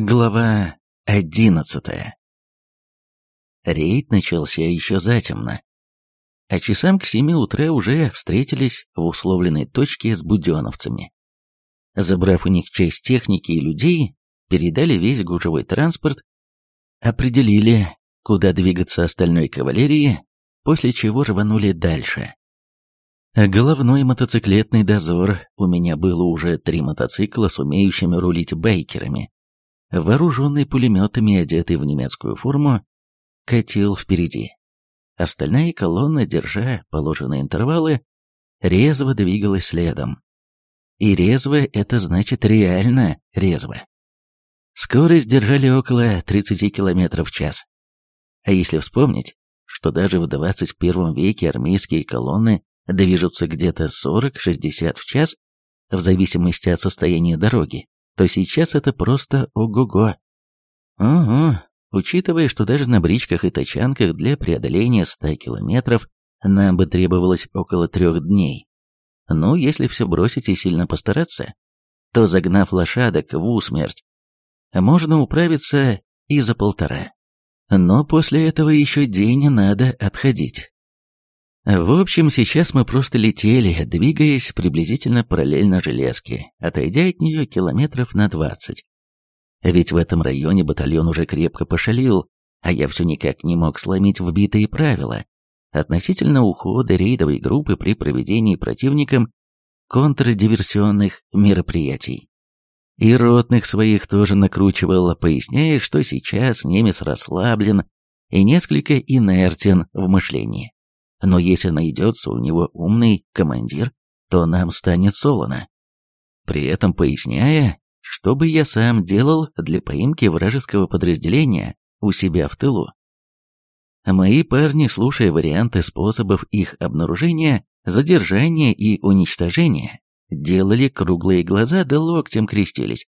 Глава одиннадцатая Рейд начался еще затемно, а часам к семи утра уже встретились в условленной точке с буденовцами. Забрав у них часть техники и людей, передали весь гужевой транспорт, определили, куда двигаться остальной кавалерии, после чего рванули дальше. Головной мотоциклетный дозор, у меня было уже три мотоцикла с умеющими рулить байкерами, вооруженный пулеметами, одетый в немецкую форму, катил впереди. Остальная колонна, держа положенные интервалы, резво двигалась следом. И резво – это значит реально резво. Скорость держали около 30 км в час. А если вспомнить, что даже в 21 веке армейские колонны движутся где-то 40-60 в час, в зависимости от состояния дороги, то сейчас это просто ого-го. Угу, учитывая, что даже на бричках и тачанках для преодоления 100 километров нам бы требовалось около трех дней. Ну, если все бросить и сильно постараться, то загнав лошадок в усмерть, можно управиться и за полтора. Но после этого еще день надо отходить. В общем, сейчас мы просто летели, двигаясь приблизительно параллельно железке, отойдя от нее километров на двадцать. Ведь в этом районе батальон уже крепко пошалил, а я все никак не мог сломить вбитые правила относительно ухода рейдовой группы при проведении противником контрдиверсионных мероприятий. И ротных своих тоже накручивал, поясняя, что сейчас немец расслаблен и несколько инертен в мышлении но если найдется у него умный командир, то нам станет солоно. При этом поясняя, что бы я сам делал для поимки вражеского подразделения у себя в тылу. Мои парни, слушая варианты способов их обнаружения, задержания и уничтожения, делали круглые глаза да локтем крестились,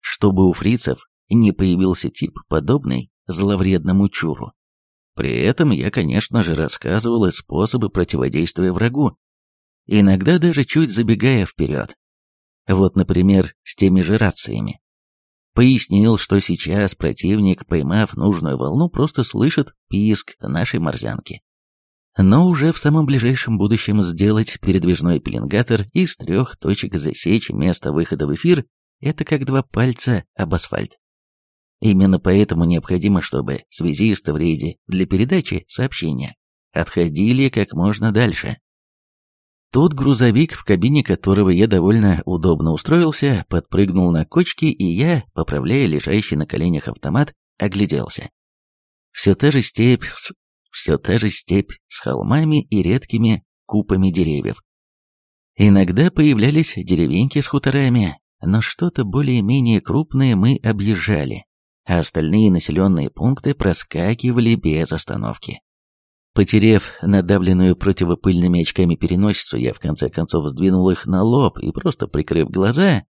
чтобы у фрицев не появился тип, подобный зловредному чуру. При этом я, конечно же, рассказывал и способы противодействия врагу, иногда даже чуть забегая вперед. Вот, например, с теми же рациями. Пояснил, что сейчас противник, поймав нужную волну, просто слышит писк нашей морзянки. Но уже в самом ближайшем будущем сделать передвижной пеленгатор из трех точек засечь место выхода в эфир – это как два пальца об асфальт. Именно поэтому необходимо, чтобы связисты в рейде для передачи сообщения отходили как можно дальше. Тут грузовик, в кабине которого я довольно удобно устроился, подпрыгнул на кочки, и я, поправляя лежащий на коленях автомат, огляделся. Все та же степь все та же степь с холмами и редкими купами деревьев. Иногда появлялись деревеньки с хуторами, но что-то более-менее крупное мы объезжали, а остальные населенные пункты проскакивали без остановки. Потерев надавленную противопыльными очками переносицу, я в конце концов сдвинул их на лоб и, просто прикрыв глаза,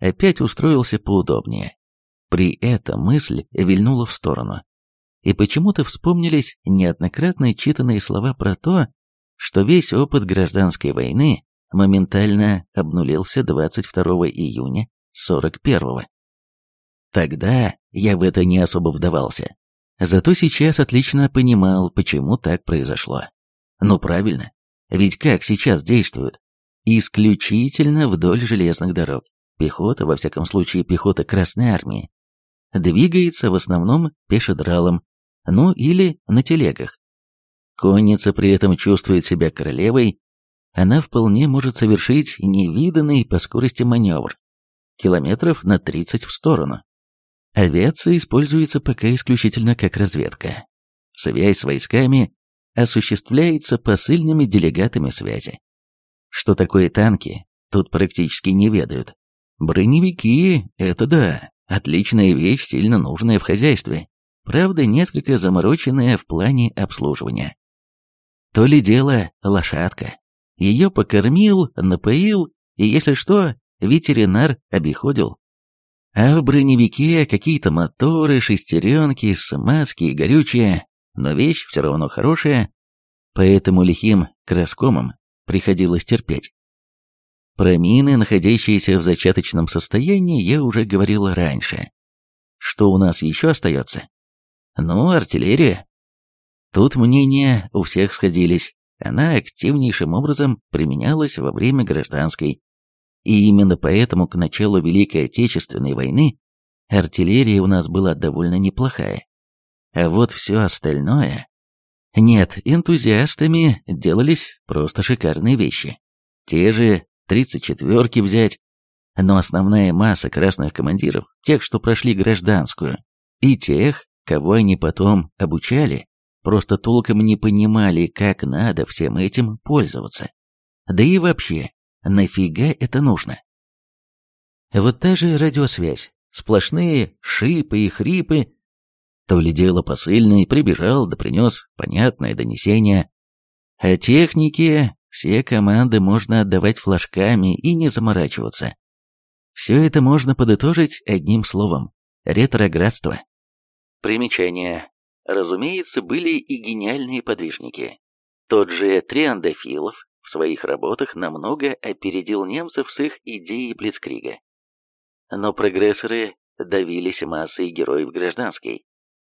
опять устроился поудобнее. При этом мысль вильнула в сторону. И почему-то вспомнились неоднократно читанные слова про то, что весь опыт гражданской войны моментально обнулился 22 июня 41 -го. Тогда я в это не особо вдавался. Зато сейчас отлично понимал, почему так произошло. Ну правильно, ведь как сейчас действуют? Исключительно вдоль железных дорог. Пехота, во всяком случае пехота Красной Армии, двигается в основном пешедралом, ну или на телегах. Конница при этом чувствует себя королевой, она вполне может совершить невиданный по скорости маневр, километров на 30 в сторону. Авиация используется пока исключительно как разведка. Связь с войсками осуществляется посыльными делегатами связи. Что такое танки, тут практически не ведают. Броневики – это да, отличная вещь, сильно нужная в хозяйстве. Правда, несколько замороченная в плане обслуживания. То ли дело лошадка. Ее покормил, напоил, и если что, ветеринар обиходил. А в броневике какие-то моторы, шестеренки, смазки и горючее, но вещь все равно хорошая, поэтому лихим краскомам приходилось терпеть. Про мины, находящиеся в зачаточном состоянии, я уже говорил раньше. что у нас еще остается? Ну, артиллерия. Тут мнения у всех сходились. Она активнейшим образом применялась во время гражданской. И именно поэтому к началу Великой Отечественной войны артиллерия у нас была довольно неплохая. А вот все остальное... Нет, энтузиастами делались просто шикарные вещи. Те же 34-ки взять. Но основная масса красных командиров, тех, что прошли гражданскую, и тех, кого они потом обучали, просто толком не понимали, как надо всем этим пользоваться. Да и вообще, нафига это нужно? Вот та же радиосвязь, сплошные шипы и хрипы, то ли дело посыльный прибежал да принес понятное донесение. О технике все команды можно отдавать флажками и не заморачиваться. Все это можно подытожить одним словом – ретроградство. Примечание. Разумеется, были и гениальные подвижники. Тот же Триандафилов в своих работах намного опередил немцев с их идеей Блицкрига. Но прогрессоры давились массой героев гражданской,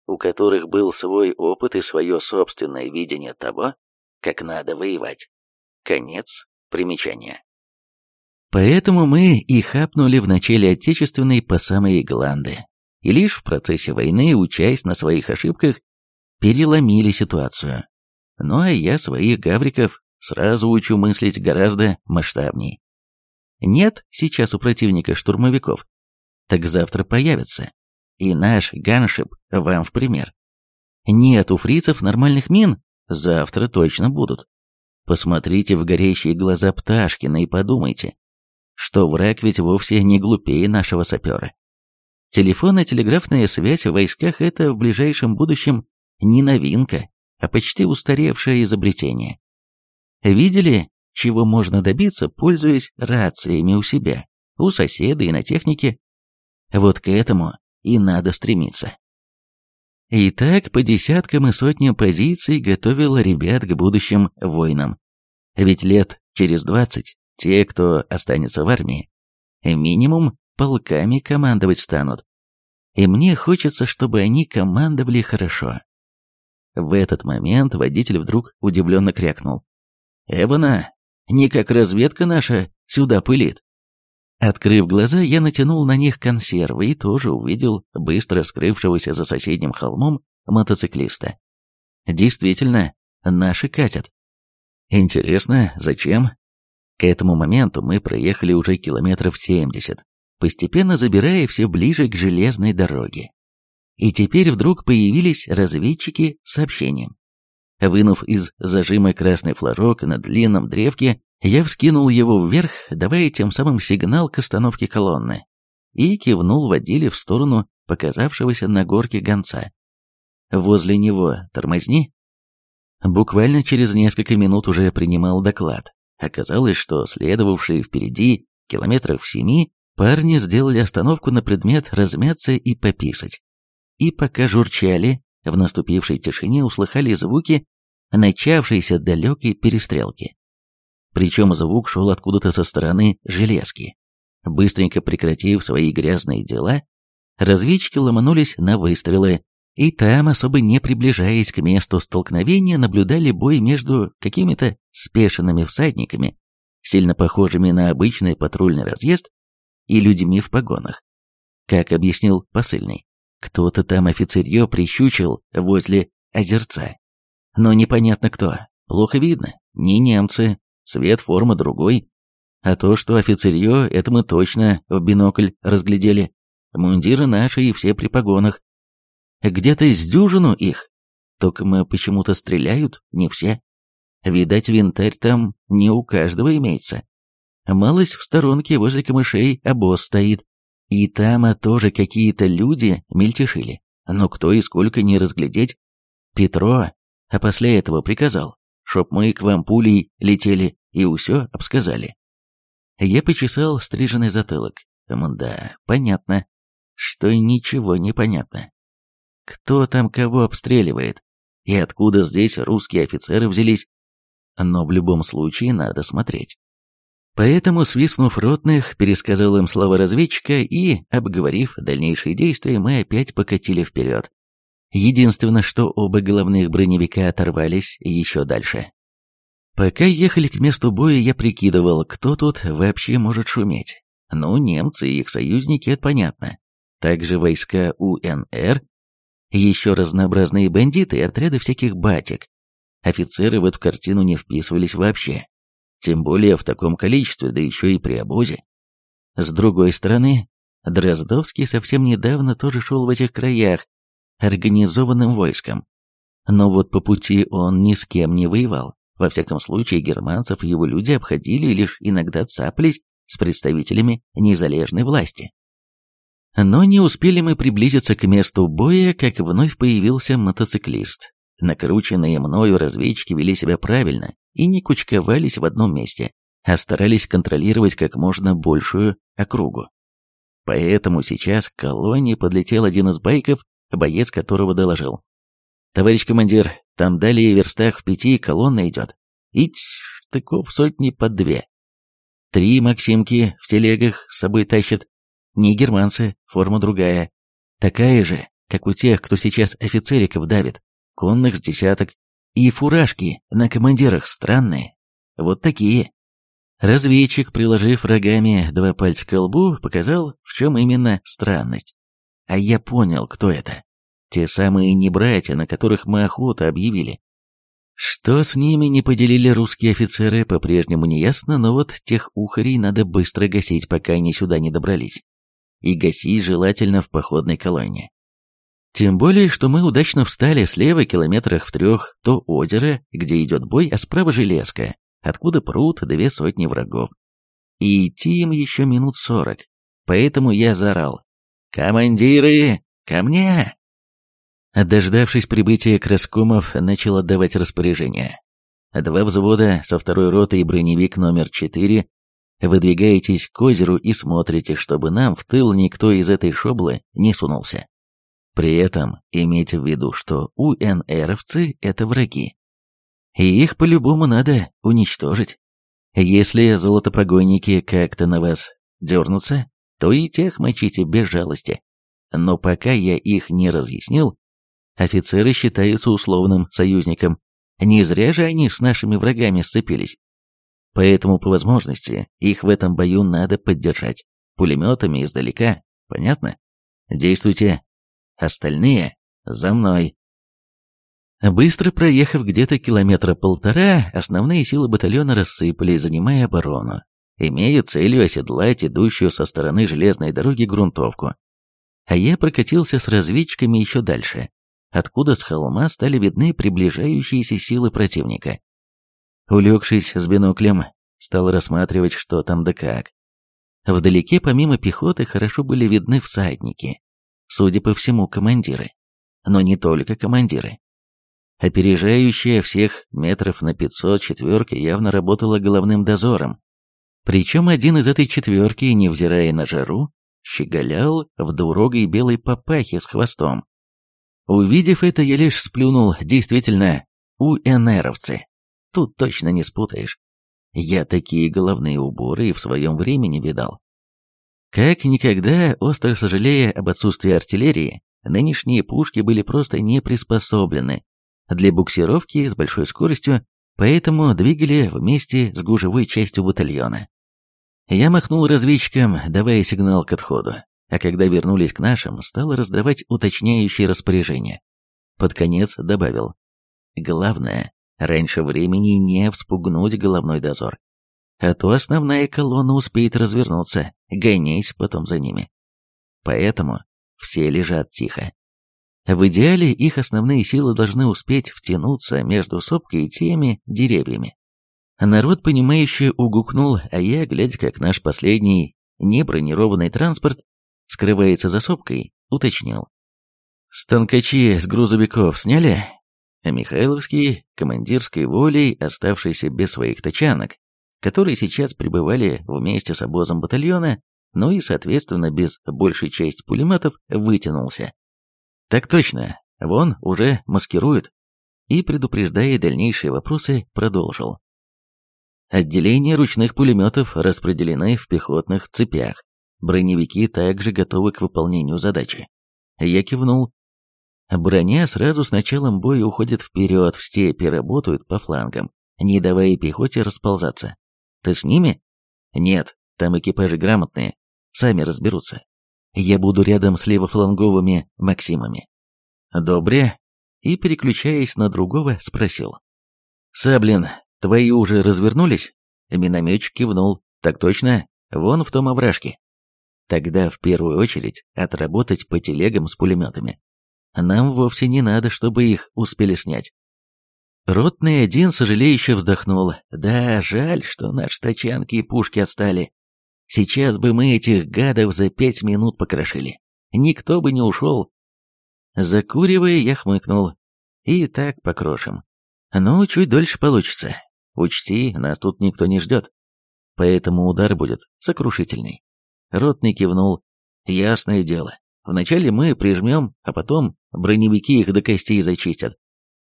у которых был свой опыт и свое собственное видение того, как надо воевать. Конец примечания. Поэтому мы и хапнули в начале Отечественной по самые гланды, и лишь в процессе войны, учась на своих ошибках, переломили ситуацию. Ну а я своих гавриков сразу учу мыслить гораздо масштабней. Нет сейчас у противника штурмовиков, так завтра появятся. И наш ганшип вам в пример. Нет у фрицев нормальных мин, завтра точно будут. Посмотрите в горящие глаза Пташкина и подумайте, что враг ведь вовсе не глупее нашего сапера. Телефонно-телеграфная связь в войсках – это в ближайшем будущем не новинка, а почти устаревшее изобретение. Видели, чего можно добиться, пользуясь рациями у себя, у соседа и на технике? Вот к этому и надо стремиться. И так по десяткам и сотням позиций готовил ребят к будущим войнам. Ведь лет через двадцать те, кто останется в армии, минимум полками командовать станут. И мне хочется, чтобы они командовали хорошо. В этот момент водитель вдруг удивленно крякнул. «Эвана, не как разведка наша сюда пылит». Открыв глаза, я натянул на них консервы и тоже увидел быстро скрывшегося за соседним холмом мотоциклиста. Действительно, наши катят. Интересно, зачем? К этому моменту мы проехали уже километров 70, постепенно забирая все ближе к железной дороге. И теперь вдруг появились разведчики с сообщением. Вынув из зажима красный флажок на длинном древке, я вскинул его вверх, давая тем самым сигнал к остановке колонны, и кивнул водиле в сторону показавшегося на горке гонца. «Возле него тормозни». Буквально через несколько минут уже принимал доклад. Оказалось, что следовавшие впереди километров семи парни сделали остановку на предмет размяться и пописать. И пока журчали, в наступившей тишине услыхали звуки начавшейся далекой перестрелки. Причем звук шел откуда-то со стороны железки. Быстренько прекратив свои грязные дела, разведчики ломанулись на выстрелы, и там, особо не приближаясь к месту столкновения, наблюдали бой между какими-то спешенными всадниками, сильно похожими на обычный патрульный разъезд, и людьми в погонах. Как объяснил посыльный, кто-то там офицерье прищучил возле озерца. Но непонятно кто, плохо видно, не немцы, цвет формы другой. А то, что офицерье, это мы точно в бинокль разглядели. Мундиры наши и все при погонах. Где-то из дюжину их. Только мы почему-то стреляют не все. Видать, винтарь там не у каждого имеется. Малость в сторонке возле камышей обоз стоит. И там а тоже какие-то люди мельтешили. Но кто и сколько не разглядеть. Петро, а после этого приказал, чтоб мы к вам пулей летели и усё обсказали. Я почесал стриженный затылок. Мда, понятно, что ничего не понятно. Кто там кого обстреливает? И откуда здесь русские офицеры взялись? Но в любом случае надо смотреть. Поэтому, свистнув ротных, пересказал им слова разведчика и, обговорив дальнейшие действия, мы опять покатили вперед. Единственное, что оба головных броневика оторвались еще дальше. Пока ехали к месту боя, я прикидывал, кто тут вообще может шуметь. Ну, немцы и их союзники, это понятно. Также войска УНР, еще разнообразные бандиты и отряды всяких батик. Офицеры в эту картину не вписывались вообще. Тем более в таком количестве, да еще и при обозе. С другой стороны, Дроздовский совсем недавно тоже шел в этих краях, организованным войском. Но вот по пути он ни с кем не воевал. Во всяком случае, германцев его люди обходили и лишь иногда цапались с представителями незалежной власти. Но не успели мы приблизиться к месту боя, как вновь появился мотоциклист. Накрученные мною разведчики вели себя правильно и не кучковались в одном месте, а старались контролировать как можно большую округу. Поэтому сейчас к колонне подлетел один из байков, боец которого доложил. «Товарищ командир, там далее верстах в пяти колонна идет. Ить, штыков сотни под две. Три Максимки в телегах с собой тащат. Не германцы, форма другая. Такая же, как у тех, кто сейчас офицериков давит. Конных с десяток. И фуражки на командирах странные. Вот такие. Разведчик, приложив рогами два пальца к лбу, показал, в чем именно странность. А я понял, кто это. Те самые небратья, на которых мы охоту объявили. Что с ними не поделили русские офицеры, по-прежнему не ясно, но вот тех ухарей надо быстро гасить, пока они сюда не добрались. И гасить желательно в походной колонне. Тем более, что мы удачно встали слева километрах в трех, то озеро, где идет бой, а справа железка, откуда прут две сотни врагов. И идти им еще минут сорок. Поэтому я заорал. «Командиры, ко мне!» Дождавшись прибытия Краскомов, начал отдавать распоряжения. Два взвода со второй роты и броневик номер четыре выдвигаетесь к озеру и смотрите, чтобы нам в тыл никто из этой шоблы не сунулся. При этом имейте в виду, что УНРовцы — это враги. И их по-любому надо уничтожить. Если золотопогонники как-то на вас дернутся, то и тех мочите без жалости. Но пока я их не разъяснил, Офицеры считаются условным союзником. Не зря же они с нашими врагами сцепились. Поэтому, по возможности, их в этом бою надо поддержать. Пулеметами издалека, понятно? Действуйте. Остальные за мной. Быстро проехав где-то километра полтора, основные силы батальона рассыпались, занимая оборону, имея целью оседлать идущую со стороны железной дороги грунтовку. А я прокатился с разведчиками еще дальше, откуда с холма стали видны приближающиеся силы противника. Улегшись с биноклем, стал рассматривать, что там да как. Вдалеке, помимо пехоты, хорошо были видны всадники. Судя по всему, командиры. Но не только командиры. Опережающая всех метров на 500 четверка явно работала головным дозором. Причем один из этой четверки, невзирая на жару, щеголял в двурогой белой папахе с хвостом. Увидев это, я лишь сплюнул, действительно, у УНРовцы. Тут точно не спутаешь. Я такие головные уборы и в своем времени видал. Как никогда, остро сожалея об отсутствии артиллерии, нынешние пушки были просто не приспособлены для буксировки с большой скоростью, поэтому двигали вместе с гужевой частью батальона. Я махнул разведчикам, давая сигнал к отходу а когда вернулись к нашим, стал раздавать уточняющие распоряжения. Под конец добавил. Главное, раньше времени не вспугнуть головной дозор. А то основная колонна успеет развернуться, гонясь потом за ними. Поэтому все лежат тихо. В идеале их основные силы должны успеть втянуться между сопкой и теми деревьями. Народ, понимающий, угукнул, а я, глядя, как наш последний небронированный транспорт скрывается за сопкой, уточнил. «Станкачи с грузовиков сняли?» А Михайловский, командирской волей, оставшийся без своих тачанок, которые сейчас пребывали вместе с обозом батальона, ну и, соответственно, без большей части пулеметов, вытянулся. «Так точно, вон уже маскируют». И, предупреждая дальнейшие вопросы, продолжил. Отделения ручных пулеметов распределены в пехотных цепях. Броневики также готовы к выполнению задачи. Я кивнул. Броня сразу с началом боя уходит вперед в степи, работают по флангам, не давая пехоте расползаться. Ты с ними? Нет, там экипажи грамотные, сами разберутся. Я буду рядом с левофланговыми Максимами. Добре. И, переключаясь на другого, спросил. Саблин, твои уже развернулись? Минометчик кивнул. Так точно, вон в том овражке. Тогда в первую очередь отработать по телегам с пулеметами. Нам вовсе не надо, чтобы их успели снять. Ротный один сожалеюще вздохнул. Да, жаль, что наши тачанки и пушки отстали. Сейчас бы мы этих гадов за пять минут покрошили. Никто бы не ушел. Закуривая, я хмыкнул. И так покрошим. Ну, чуть дольше получится. Учти, нас тут никто не ждет. Поэтому удар будет сокрушительный. Ротный кивнул. Ясное дело. Вначале мы прижмем, а потом броневики их до костей зачистят.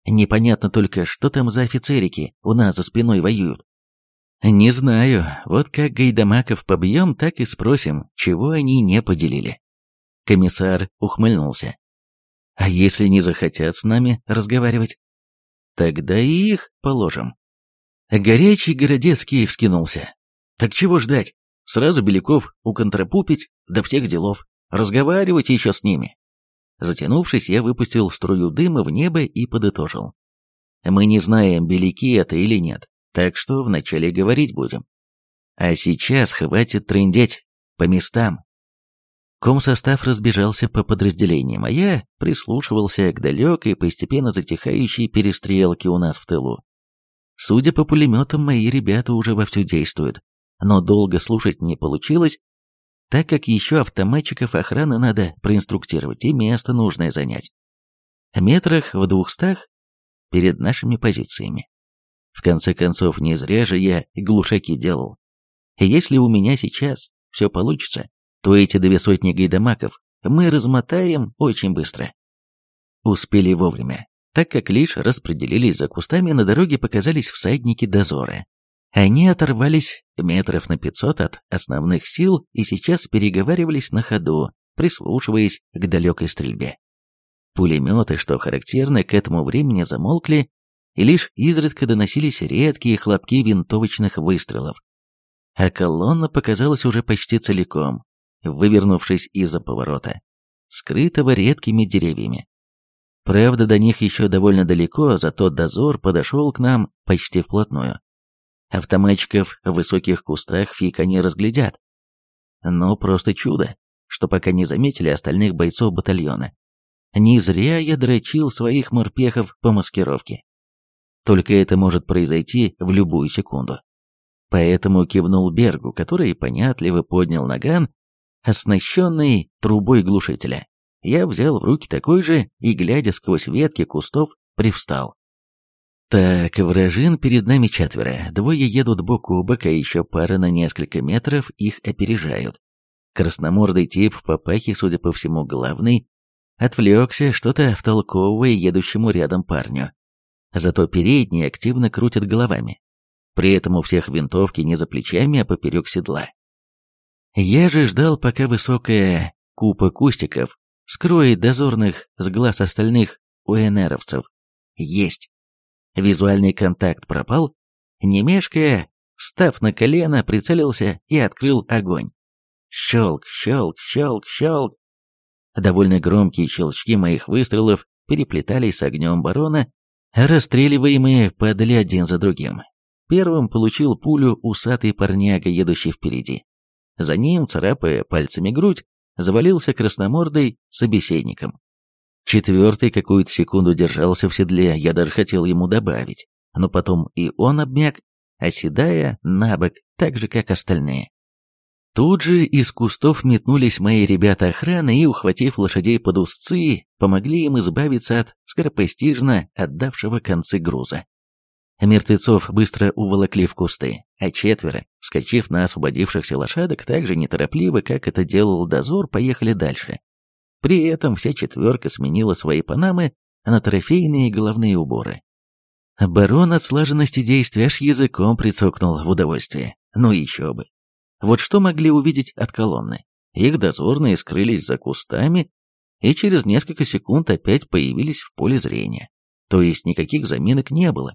Непонятно только, что там за офицерики у нас за спиной воюют. Не знаю, вот как гайдамаков побьем, так и спросим, чего они не поделили. Комиссар ухмыльнулся. А если не захотят с нами разговаривать? Тогда и их положим. Горячий Городецкий вскинулся. Так чего ждать? Сразу Беляков уконтрапупить, да всех делов. Разговаривать еще с ними. Затянувшись, я выпустил струю дыма в небо и подытожил. Мы не знаем, беляки это или нет, так что вначале говорить будем. А сейчас хватит трындеть по местам. Комсостав разбежался по подразделениям, а я прислушивался к далекой, постепенно затихающей перестрелке у нас в тылу. Судя по пулеметам, мои ребята уже вовсю действуют, но долго слушать не получилось, так как еще автоматчиков охраны надо проинструктировать и место нужное занять. Метрах в двухстах перед нашими позициями. В конце концов, не зря же я глушаки делал. Если у меня сейчас все получится, то эти две сотни гайдамаков мы размотаем очень быстро. Успели вовремя, так как лишь распределились за кустами, на дороге показались всадники дозора. Они оторвались метров на пятьсот от основных сил и сейчас переговаривались на ходу, прислушиваясь к далекой стрельбе. Пулеметы, что характерно, к этому времени замолкли, и лишь изредка доносились редкие хлопки винтовочных выстрелов. А колонна показалась уже почти целиком, вывернувшись из-за поворота, скрытого редкими деревьями. Правда, до них еще довольно далеко, зато дозор подошел к нам почти вплотную. Автоматчиков в высоких кустах фика не разглядят. Но просто чудо, что пока не заметили остальных бойцов батальона. Не зря я дрочил своих морпехов по маскировке. Только это может произойти в любую секунду. Поэтому кивнул Бергу, который понятливо поднял наган, оснащенный трубой глушителя. Я взял в руки такой же и, глядя сквозь ветки кустов, привстал. Так, вражин перед нами четверо. Двое едут бок о бок, а еще пара на несколько метров их опережают. Красномордый тип в папахе, судя по всему, главный, отвлекся, что-то втолковывая едущему рядом парню. Зато передние активно крутят головами. При этом у всех винтовки не за плечами, а поперек седла. Я же ждал, пока высокая купа кустиков скроет дозорных с глаз остальных УНРовцев. Есть. Визуальный контакт пропал. Не мешкая, встав на колено, прицелился и открыл огонь. Щелк, щелк, щелк, щелк. Довольно громкие щелчки моих выстрелов переплетались с огнем барона, расстреливаемые падали один за другим. Первым получил пулю усатый парняга, едущий впереди. За ним, царапая пальцами грудь, завалился красномордый собеседником. Четвертый какую-то секунду держался в седле, я даже хотел ему добавить, но потом и он обмяк, оседая на бок, так же, как остальные. Тут же из кустов метнулись мои ребята охраны и, ухватив лошадей под узцы, помогли им избавиться от скоропостижно отдавшего концы груза. Мертвецов быстро уволокли в кусты, а четверо, вскочив на освободившихся лошадок, так же неторопливо, как это делал дозор, поехали дальше. При этом вся четверка сменила свои панамы на трофейные головные уборы. Барон от слаженности действий аж языком прицокнул в удовольствие. Ну еще бы. Вот что могли увидеть от колонны? Их дозорные скрылись за кустами и через несколько секунд опять появились в поле зрения. То есть никаких заминок не было.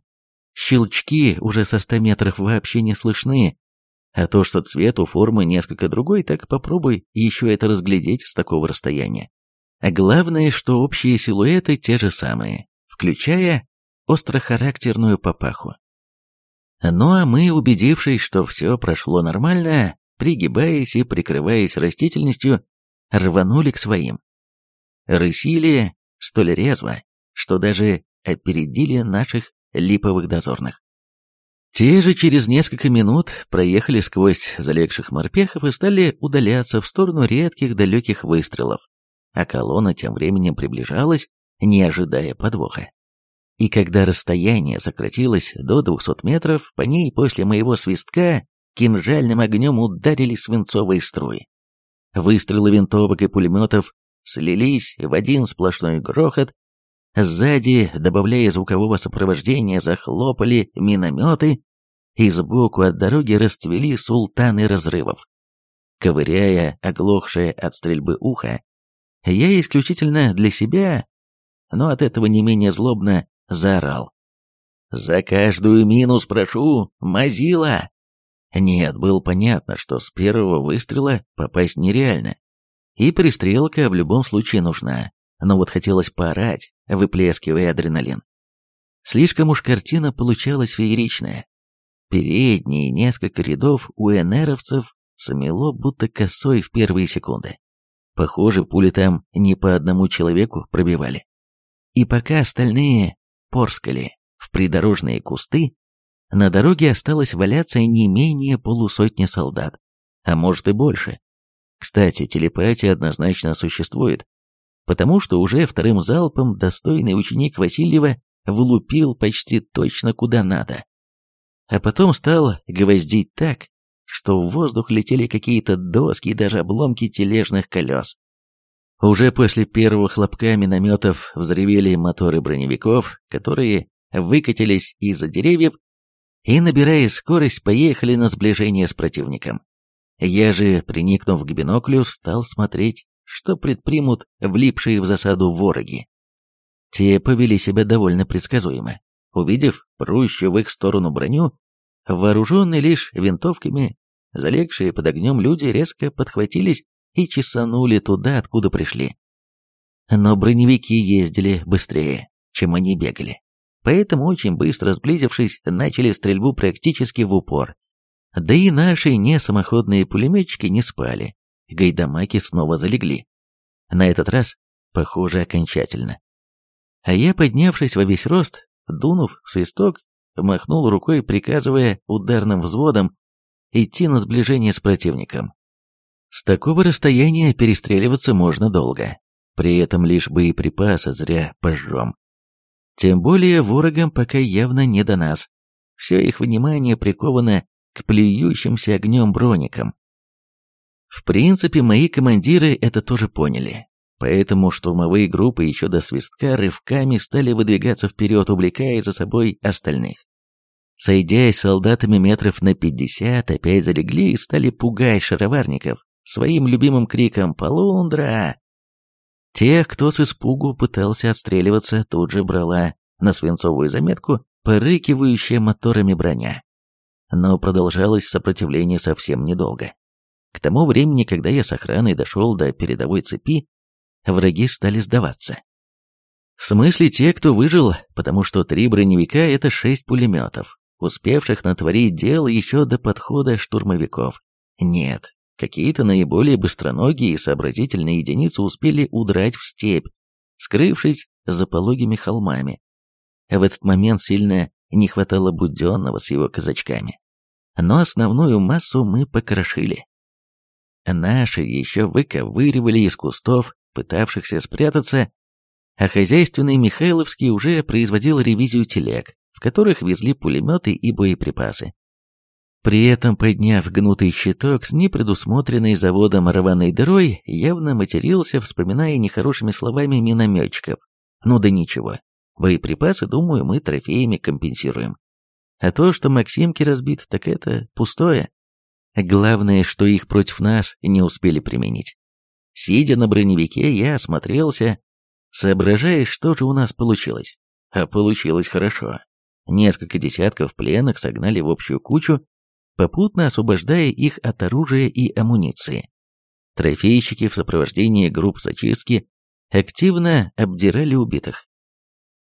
Щелчки уже со ста метров вообще не слышны, а то, что цвет у формы несколько другой, так попробуй еще это разглядеть с такого расстояния. А главное, что общие силуэты те же самые, включая острохарактерную папаху. Ну а мы, убедившись, что все прошло нормально, пригибаясь и прикрываясь растительностью, рванули к своим. Рысили столь резво, что даже опередили наших липовых дозорных. Те же через несколько минут проехали сквозь залегших морпехов и стали удаляться в сторону редких далеких выстрелов, а колонна тем временем приближалась, не ожидая подвоха. И когда расстояние сократилось до 200 метров, по ней после моего свистка кинжальным огнем ударили свинцовые струи. Выстрелы винтовок и пулеметов слились в один сплошной грохот, Сзади, добавляя звукового сопровождения, захлопали минометы, и сбоку от дороги расцвели султаны разрывов. Ковыряя оглохшее от стрельбы ухо, я исключительно для себя, но от этого не менее злобно заорал. «За каждую мину спрошу, мазила!» Нет, было понятно, что с первого выстрела попасть нереально, и пристрелка в любом случае нужна, но вот хотелось поорать, выплескивая адреналин. Слишком уж картина получалась фееричная. Передние несколько рядов у энеровцев смело будто косой в первые секунды. Похоже, пули там не по одному человеку пробивали. И пока остальные порскали в придорожные кусты, на дороге осталось валяться не менее полусотни солдат, а может и больше. Кстати, телепатия однозначно существует, потому что уже вторым залпом достойный ученик Васильева влупил почти точно куда надо. А потом стал гвоздить так, что в воздух летели какие-то доски и даже обломки тележных колес. Уже после первого хлопка минометов взревели моторы броневиков, которые выкатились из-за деревьев и, набирая скорость, поехали на сближение с противником. Я же, приникнув к биноклю, стал смотреть что предпримут влипшие в засаду вороги. Те повели себя довольно предсказуемо. Увидев прущую в их сторону броню, вооруженные лишь винтовками, залегшие под огнем люди резко подхватились и чесанули туда, откуда пришли. Но броневики ездили быстрее, чем они бегали. Поэтому, очень быстро сблизившись, начали стрельбу практически в упор. Да и наши несамоходные пулеметчики не спали, гайдамаки снова залегли. На этот раз, похоже, окончательно. А я, поднявшись во весь рост, дунув свисток, махнул рукой, приказывая ударным взводам идти на сближение с противником. С такого расстояния перестреливаться можно долго, при этом лишь боеприпасы зря пожжем. Тем более ворогам пока явно не до нас. Все их внимание приковано к плюющимся огнем броникам. В принципе, мои командиры это тоже поняли, поэтому штурмовые группы еще до свистка рывками стали выдвигаться вперед, увлекая за собой остальных. Сойдясь солдатами метров на пятьдесят, опять залегли и стали пугать шароварников своим любимым криком «Полундра!». Тех, кто с испугу пытался отстреливаться, тут же брала на свинцовую заметку порыкивающая моторами броня. Но продолжалось сопротивление совсем недолго. К тому времени, когда я с охраной дошел до передовой цепи, враги стали сдаваться. В смысле те, кто выжил, потому что три броневика — это шесть пулеметов, успевших натворить дел еще до подхода штурмовиков. Нет, какие-то наиболее быстроногие и сообразительные единицы успели удрать в степь, скрывшись за пологими холмами. В этот момент сильно не хватало Буденного с его казачками. Но основную массу мы покрошили. Наши еще выковыривали из кустов, пытавшихся спрятаться, а хозяйственный Михайловский уже производил ревизию телег, в которых везли пулеметы и боеприпасы. При этом, подняв гнутый щиток с непредусмотренной заводом рваной дырой, явно матерился, вспоминая нехорошими словами минометчиков. Ну да ничего, Боеприпасы, думаю, мы трофеями компенсируем. А то, что Максимки разбит, так это пустое. Главное, что их против нас не успели применить. Сидя на броневике, я осмотрелся, соображая, что же у нас получилось. А получилось хорошо. Несколько десятков пленных согнали в общую кучу, попутно освобождая их от оружия и амуниции. Трофейщики в сопровождении групп зачистки активно обдирали убитых.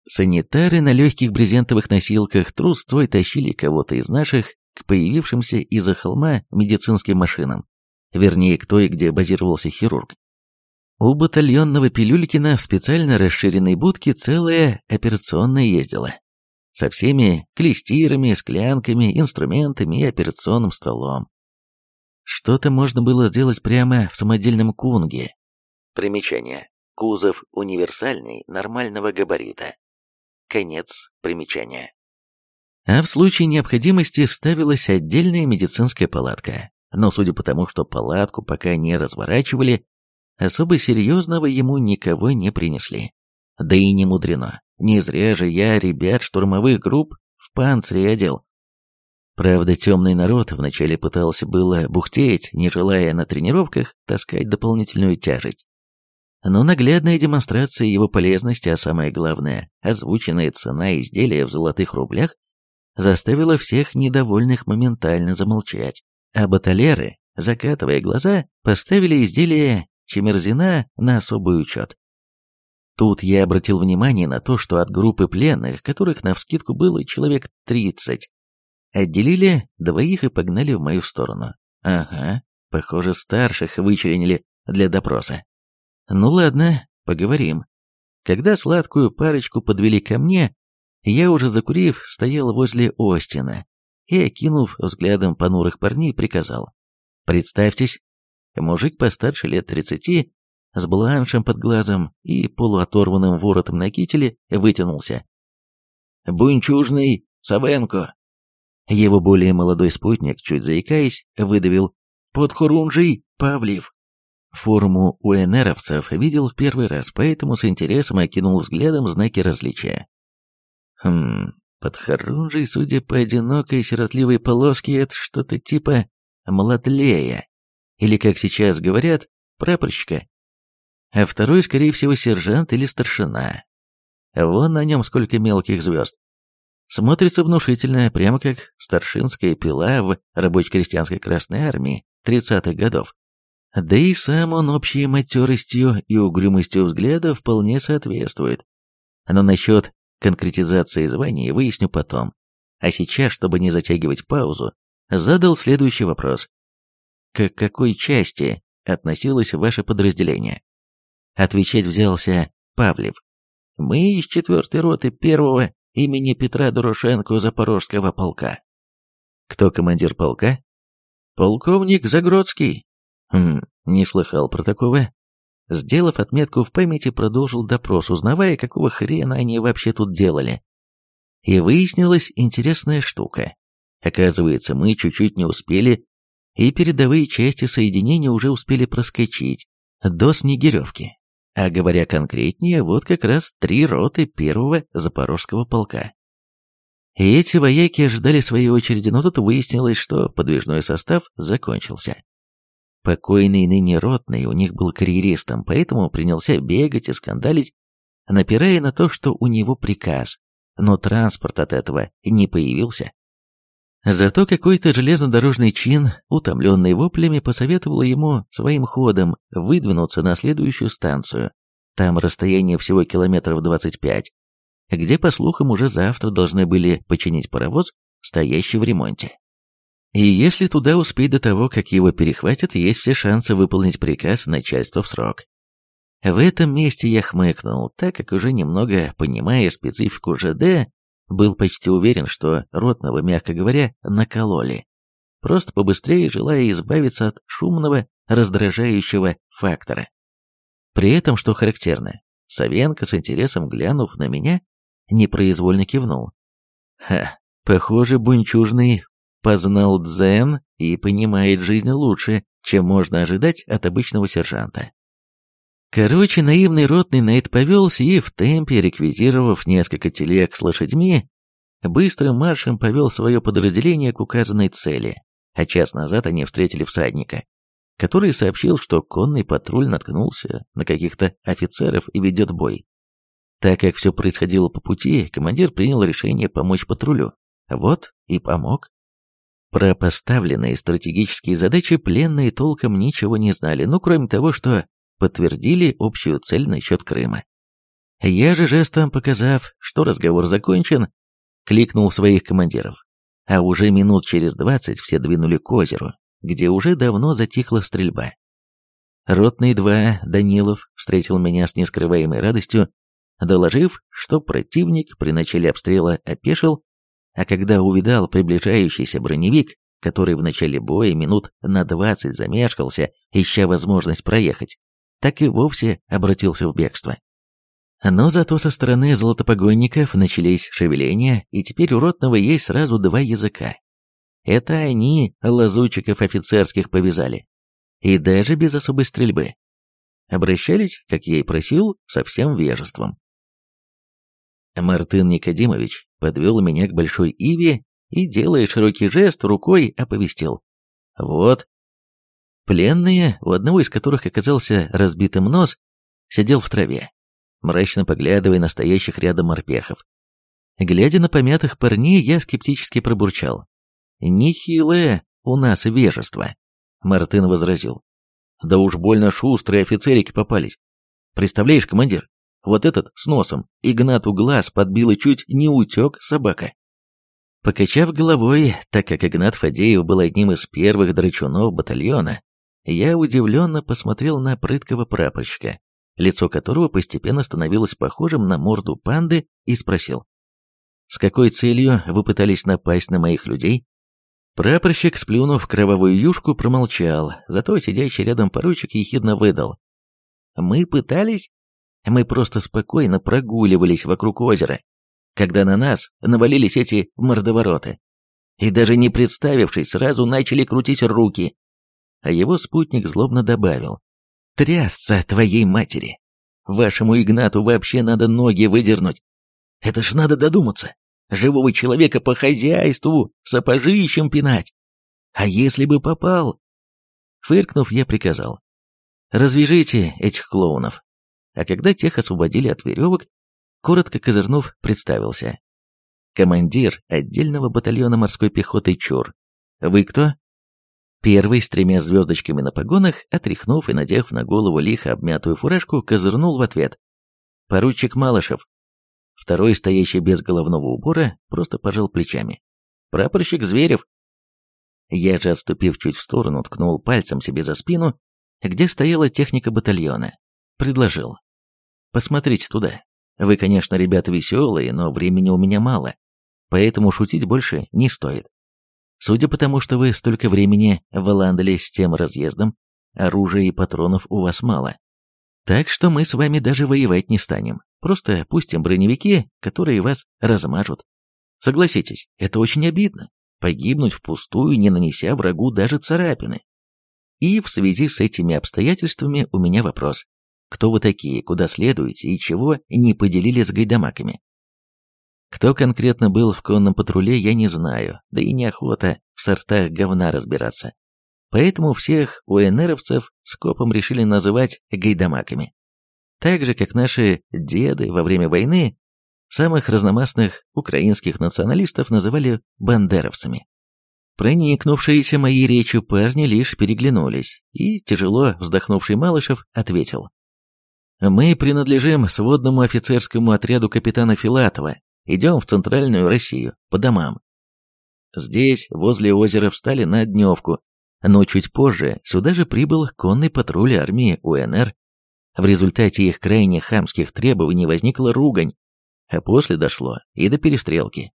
Санитары на легких брезентовых носилках трусцой тащили кого-то из наших к появившимся из-за холма медицинским машинам, вернее, к той, где базировался хирург. У батальонного Пилюлькина в специально расширенной будке целая операционная ездила. Со всеми клестирами, склянками, инструментами и операционным столом. Что-то можно было сделать прямо в самодельном кунге. Примечание. Кузов универсальный, нормального габарита. Конец примечания. А в случае необходимости ставилась отдельная медицинская палатка. Но судя по тому, что палатку пока не разворачивали, особо серьезного ему никого не принесли. Да и не мудрено. Не зря же я ребят штурмовых групп в панцире одел. Правда, темный народ вначале пытался было бухтеть, не желая на тренировках таскать дополнительную тяжесть. Но наглядная демонстрация его полезности, а самое главное, озвученная цена изделия в золотых рублях, заставила всех недовольных моментально замолчать, а баталеры, закатывая глаза, поставили изделие Чемерзина на особый учет. Тут я обратил внимание на то, что от группы пленных, которых навскидку было человек 30, отделили двоих и погнали в мою сторону. Ага, похоже, старших вычленили для допроса. Ну ладно, поговорим. Когда сладкую парочку подвели ко мне, я уже закурив, стоял возле Остина и, окинув взглядом понурых парней, приказал. «Представьтесь, мужик постарше лет тридцати, с бланшем под глазом и полуоторванным воротом на кителе, вытянулся. «Бунчужный Савенко!» Его более молодой спутник, чуть заикаясь, выдавил «Подхорунжий Павлив». Форму УНРовцев видел в первый раз, поэтому с интересом окинул взглядом знаки различия. Хм, подхорунжий, судя по одинокой сиротливой полоске, это что-то типа младлея, или, как сейчас говорят, прапорщика. А второй, скорее всего, сержант или старшина. Вон на нем сколько мелких звезд. Смотрится внушительно, прямо как старшинская пила в рабоче-крестьянской Красной Армии 30-х годов. Да и сам он общей матеростью и угрюмостью взгляда вполне соответствует. Но насчет конкретизации званий выясню потом. А сейчас, чтобы не затягивать паузу, задал следующий вопрос. К какой части относилось ваше подразделение? Отвечать взялся Павлев. Мы из четвертой роты первого имени Петра Дорошенко Запорожского полка. Кто командир полка? Полковник Загродский. Хм, не слыхал про такого. Сделав отметку в памяти, продолжил допрос, узнавая, какого хрена они вообще тут делали. И выяснилась интересная штука. Оказывается, мы чуть-чуть не успели, и передовые части соединения уже успели проскочить до Снегиревки. А говоря конкретнее, вот как раз три роты первого Запорожского полка. И эти вояки ждали своей очереди, но тут выяснилось, что подвижной состав закончился. Покойный ныне ротный у них был карьеристом, поэтому принялся бегать и скандалить, напирая на то, что у него приказ, но транспорт от этого не появился. Зато какой-то железнодорожный чин, утомленный воплями, посоветовал ему своим ходом выдвинуться на следующую станцию. Там расстояние всего километров 25, где, по слухам, уже завтра должны были починить паровоз, стоящий в ремонте. И если туда успеть до того, как его перехватят, есть все шансы выполнить приказ начальства в срок. В этом месте я хмыкнул, так как уже немного понимая специфику ЖД, был почти уверен, что ротного, мягко говоря, накололи. Просто побыстрее желая избавиться от шумного, раздражающего фактора. При этом, что характерно, Савенко с интересом глянув на меня, непроизвольно кивнул. Ха, похоже, бунчужный познал дзен и понимает жизнь лучше, чем можно ожидать от обычного сержанта. Короче, наивный ротный на это повелся и в темпе, реквизировав несколько телег с лошадьми, быстрым маршем повел свое подразделение к указанной цели, а час назад они встретили всадника, который сообщил, что конный патруль наткнулся на каких-то офицеров и ведет бой. Так как все происходило по пути, командир принял решение помочь патрулю. Вот и помог. Про поставленные стратегические задачи пленные толком ничего не знали, ну кроме того, что подтвердили общую цель насчет Крыма. Я же жестом показав, что разговор закончен, кликнул своих командиров. А уже минут через двадцать все двинули к озеру, где уже давно затихла стрельба. Ротный два Данилов встретил меня с нескрываемой радостью, доложив, что противник при начале обстрела опешил, а когда увидал приближающийся броневик, который в начале боя минут на двадцать замешкался, ища возможность проехать, так и вовсе обратился в бегство. Но зато со стороны золотопогонников начались шевеления, и теперь у Ротного есть сразу два языка. Это они лазутчиков офицерских повязали. И даже без особой стрельбы. Обращались, как я и просил, со всем вежеством. Мартын Никодимович подвел меня к большой иве и, делая широкий жест, рукой оповестил. Вот, Пленные, у одного из которых оказался разбитым нос, сидел в траве, мрачно поглядывая на стоящих рядом морпехов. Глядя на помятых парней, я скептически пробурчал. «Нехилое у нас вежество», — Мартын возразил. «Да уж больно шустрые офицерики попались. Представляешь, командир, вот этот с носом, Игнату глаз подбил и чуть не утек собака». Покачав головой, так как Игнат Фадеев был одним из первых драчунов батальона, я удивленно посмотрел на прыткого прапорщика, лицо которого постепенно становилось похожим на морду панды, и спросил. «С какой целью вы пытались напасть на моих людей?» Прапорщик, сплюнув кровавую юшку, промолчал, зато сидящий рядом поручик ехидно выдал. «Мы пытались? Мы просто спокойно прогуливались вокруг озера, когда на нас навалились эти мордовороты. И даже не представившись, сразу начали крутить руки, а его спутник злобно добавил. «Трясца твоей матери! Вашему Игнату вообще надо ноги выдернуть! Это ж надо додуматься! Живого человека по хозяйству сапожищем пинать! А если бы попал?» Фыркнув, я приказал. «Развяжите этих клоунов!» А когда тех освободили от веревок, коротко козырнув, представился. Командир отдельного батальона морской пехоты ЧУР. «Вы кто?» Первый с тремя звездочками на погонах, отряхнув и надев на голову лихо обмятую фуражку, козырнул в ответ. «Поручик Малышев». Второй, стоящий без головного убора, просто пожал плечами. «Прапорщик Зверев». Я же, отступив чуть в сторону, ткнул пальцем себе за спину, где стояла техника батальона. Предложил. «Посмотрите туда. Вы, конечно, ребята веселые, но времени у меня мало, поэтому шутить больше не стоит. Судя по тому, что вы столько времени валандали с тем разъездом, оружия и патронов у вас мало. Так что мы с вами даже воевать не станем. Просто пустим броневики, которые вас размажут. Согласитесь, это очень обидно. Погибнуть впустую, не нанеся врагу даже царапины. И в связи с этими обстоятельствами у меня вопрос. Кто вы такие, куда следуете и чего не поделили с гайдамаками? Кто конкретно был в конном патруле, я не знаю, да и неохота в сортах говна разбираться. Поэтому всех УНРовцев скопом решили называть гайдамаками. Так же, как наши деды во время войны самых разномастных украинских националистов называли бандеровцами. Проникнувшиеся моей речью парни лишь переглянулись, и, тяжело вздохнувший Малышев, ответил. «Мы принадлежим сводному офицерскому отряду капитана Филатова, Идем в центральную Россию, по домам. Здесь, возле озера, встали на дневку, но чуть позже сюда же прибыл конный патруль армии УНР. В результате их крайне хамских требований возникла ругань, а после дошло и до перестрелки.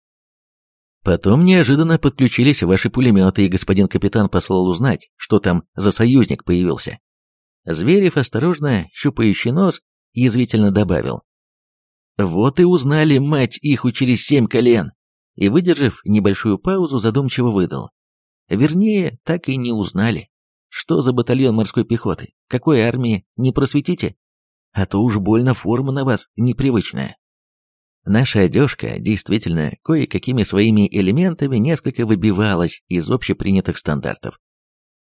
Потом неожиданно подключились ваши пулеметы, и господин капитан послал узнать, что там за союзник появился. Зверев, осторожно щупающий нос, язвительно добавил. Вот и узнали, мать их, через семь колен. И, выдержав небольшую паузу, задумчиво выдал. Вернее, так и не узнали. Что за батальон морской пехоты? Какой армии? Не просветите? а то уж больно форма на вас непривычная. Наша одежка действительно кое-какими своими элементами несколько выбивалась из общепринятых стандартов.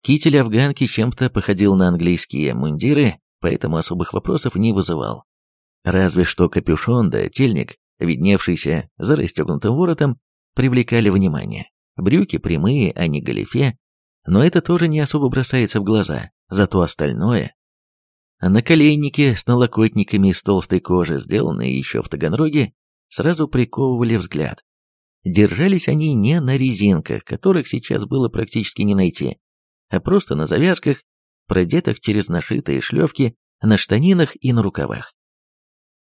Китель афганки чем-то походил на английские мундиры, поэтому особых вопросов не вызывал. Разве что капюшон да тельник, видневшийся за расстегнутым воротом, привлекали внимание. Брюки прямые, а не галифе, но это тоже не особо бросается в глаза, зато остальное... Наколенники с налокотниками из толстой кожи, сделанные еще в Таганроге, сразу приковывали взгляд. Держались они не на резинках, которых сейчас было практически не найти, а просто на завязках, продетых через нашитые шлевки на штанинах и на рукавах.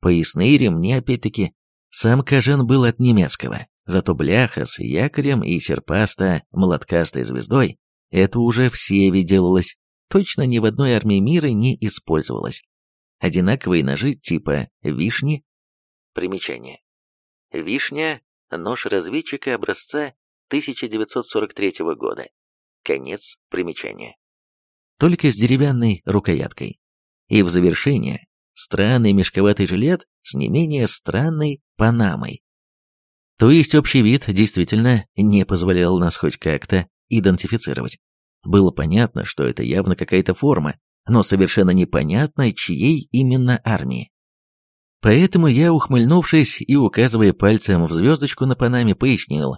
Поясные ремни, опять-таки, сам кожан был от немецкого, зато бляха с якорем и серпаста молоткастой звездой — это уже все делалось, точно ни в одной армии мира не использовалось. Одинаковые ножи типа вишни. Примечание. Вишня – нож разведчика образца 1943 года. Конец примечания. Только с деревянной рукояткой. И в завершение странный мешковатый жилет с не менее странной панамой. То есть общий вид действительно не позволял нас хоть как-то идентифицировать. Было понятно, что это явно какая-то форма, но совершенно непонятно, чьей именно армии. Поэтому я, ухмыльнувшись и указывая пальцем в звездочку на Панаме, пояснил.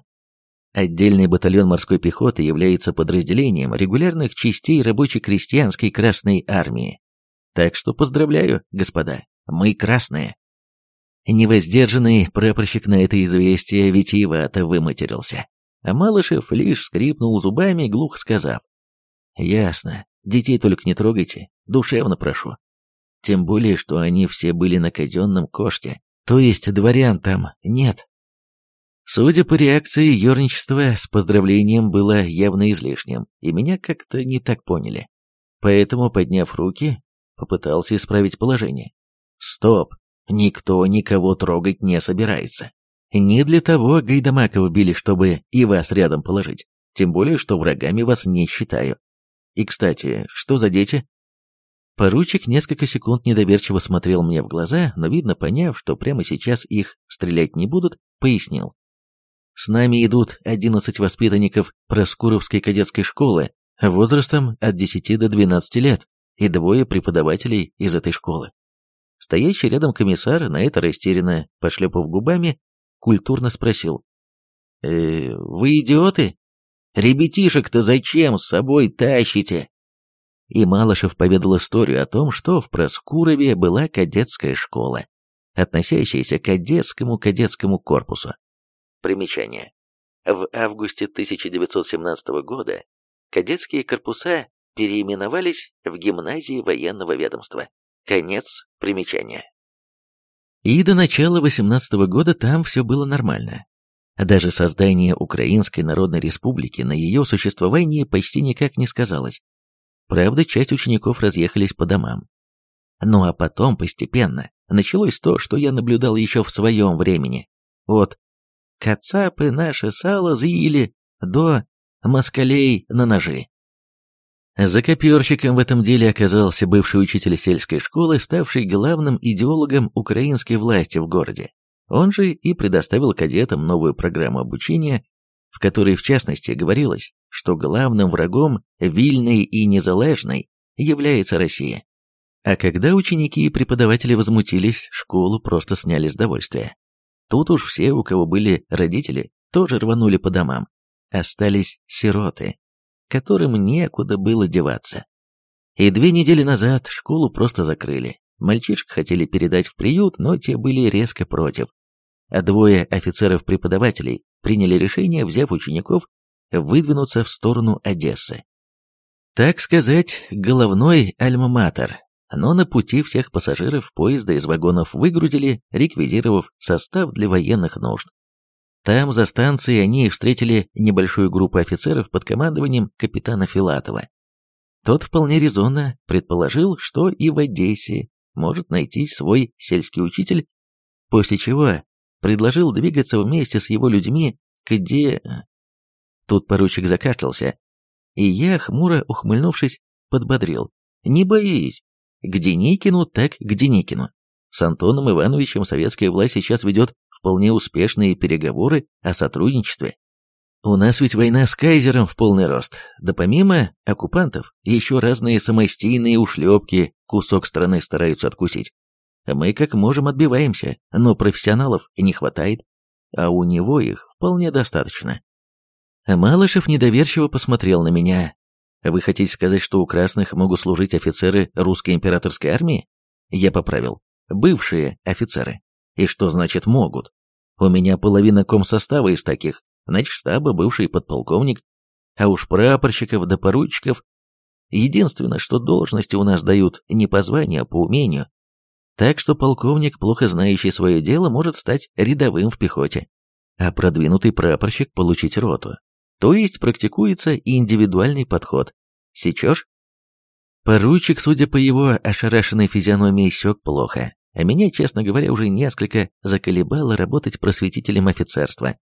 Отдельный батальон морской пехоты является подразделением регулярных частей рабоче-крестьянской Красной Армии. Так что поздравляю, господа, мы красные. Невоздержанный прапорщик на это известие витиевато выматерился. А Малышев лишь скрипнул зубами, глухо сказав. «Ясно. Детей только не трогайте. Душевно прошу. Тем более, что они все были на казенном коште. То есть дворян там нет». Судя по реакции, ерничество с поздравлением было явно излишним, и меня как-то не так поняли. Поэтому, подняв руки, попытался исправить положение. «Стоп! Никто никого трогать не собирается. Не для того Гайдамакова били, чтобы и вас рядом положить. Тем более, что врагами вас не считаю. И, кстати, что за дети? Поручик несколько секунд недоверчиво смотрел мне в глаза, но, видно, поняв, что прямо сейчас их стрелять не будут, пояснил. С нами идут 11 воспитанников Проскуровской кадетской школы возрастом от 10 до 12 лет и двое преподавателей из этой школы. Стоящий рядом комиссар, на это растерянно пошлепав губами, культурно спросил. «Э, «Вы идиоты? Ребятишек-то зачем с собой тащите?» И Малышев поведал историю о том, что в Проскурове была кадетская школа, относящаяся к кадетскому кадетскому корпусу. Примечание. В августе 1917 года кадетские корпуса переименовались в гимназии военного ведомства. Конец примечания. И до начала 18 года там все было нормально. Даже создание Украинской Народной Республики на ее существовании почти никак не сказалось. Правда, часть учеников разъехались по домам. Ну а потом постепенно началось то, что я наблюдал еще в своем времени. От «Кацапы наше сало заили» до «москалей на ножи». За копирщиком в этом деле оказался бывший учитель сельской школы, ставший главным идеологом украинской власти в городе. Он же и предоставил кадетам новую программу обучения, в которой в частности говорилось, что главным врагом вильной и незалежной является Россия. А когда ученики и преподаватели возмутились, школу просто сняли с довольствия. Тут уж все, у кого были родители, тоже рванули по домам. Остались сироты, которым некуда было деваться. И две недели назад школу просто закрыли. Мальчишек хотели передать в приют, но те были резко против. А двое офицеров-преподавателей приняли решение, взяв учеников, выдвинуться в сторону Одессы. Так сказать, головной альма-матер. Но на пути всех пассажиров поезда из вагонов выгрузили, реквизировав состав для военных нужд. Там, за станцией, они встретили небольшую группу офицеров под командованием капитана Филатова. Тот вполне резонно предположил, что и в Одессе может найти свой сельский учитель, после чего предложил двигаться вместе с его людьми, где... Тут поручик закашлялся, и я, хмуро ухмыльнувшись, подбодрил. «Не боись, к Деникину, так к Деникину. С Антоном Ивановичем советская власть сейчас ведет вполне успешные переговоры о сотрудничестве. У нас ведь война с кайзером в полный рост, да помимо оккупантов, еще разные самостийные ушлепки кусок страны стараются откусить. Мы как можем отбиваемся, но профессионалов не хватает, а у него их вполне достаточно. Малышев недоверчиво посмотрел на меня. Вы хотите сказать, что у красных могут служить офицеры русской императорской армии? Я поправил. Бывшие офицеры. И что значит могут? У меня половина комсостава из таких, значит штаба бывший подполковник, а уж прапорщиков да поручиков. Единственное, что должности у нас дают не по званию, а по умению. Так что полковник, плохо знающий свое дело, может стать рядовым в пехоте, а продвинутый прапорщик получить роту. То есть практикуется индивидуальный подход. Сечешь? Поручик, судя по его ошарашенной физиономии, сёк плохо, а меня, честно говоря, уже несколько заколебало работать просветителем офицерства.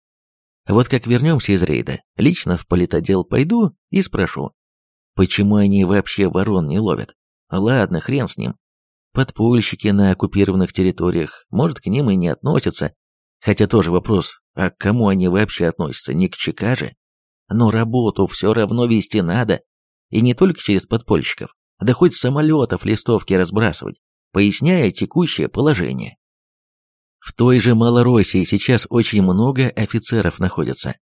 Вот как вернемся из рейда, лично в политодел пойду и спрошу, почему они вообще ворон не ловят? Ладно, хрен с ним. Подпольщики на оккупированных территориях, может, к ним и не относятся. Хотя тоже вопрос, а к кому они вообще относятся, не к ЧК же? Но работу все равно вести надо, и не только через подпольщиков, да хоть самолетов листовки разбрасывать, поясняя текущее положение. В той же Малороссии сейчас очень много офицеров находится.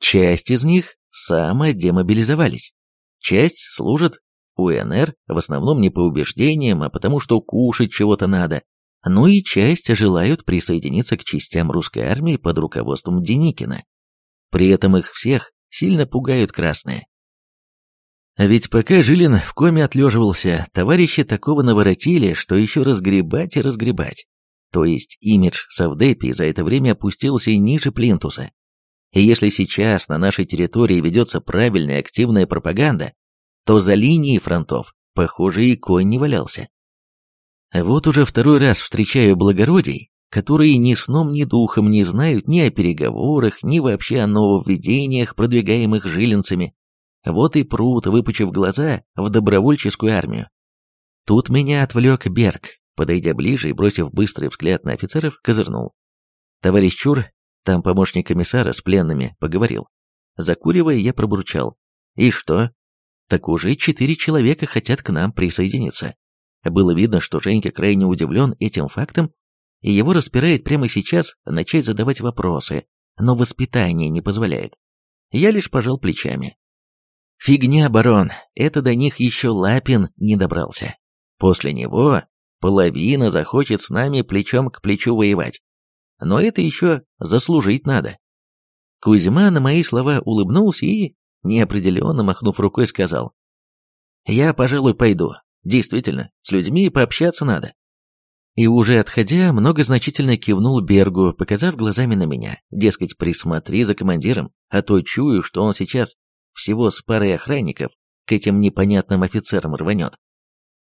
Часть из них самодемобилизовались. Часть служит УНР, в основном не по убеждениям, а потому что кушать чего-то надо. Ну и часть желают присоединиться к частям русской армии под руководством Деникина. При этом их всех сильно пугают красные. А ведь пока Жилин в коме отлеживался, товарищи такого наворотили, что еще разгребать и разгребать то есть имидж Савдепи за это время опустился ниже плинтуса. И если сейчас на нашей территории ведется правильная активная пропаганда, то за линией фронтов, похоже, и конь не валялся. Вот уже второй раз встречаю благородий, которые ни сном, ни духом не знают ни о переговорах, ни вообще о нововведениях, продвигаемых жилинцами. Вот и прут, выпучив глаза, в добровольческую армию. Тут меня отвлек Берг, Подойдя ближе и бросив быстрый взгляд на офицеров, козырнул. «Товарищ Чур, там помощник комиссара с пленными, поговорил». Закуривая, я пробурчал. «И что?» «Так уже четыре человека хотят к нам присоединиться». Было видно, что Женька крайне удивлен этим фактом, и его распирает прямо сейчас начать задавать вопросы, но воспитание не позволяет. Я лишь пожал плечами. «Фигня, барон, это до них еще Лапин не добрался. После него половина захочет с нами плечом к плечу воевать. Но это еще заслужить надо. Кузьма на мои слова улыбнулся и, неопределенно махнув рукой, сказал. «Я, пожалуй, пойду. Действительно, с людьми пообщаться надо». И уже отходя, многозначительно кивнул Бергу, показав глазами на меня. Дескать, присмотри за командиром, а то чую, что он сейчас всего с парой охранников к этим непонятным офицерам рванет.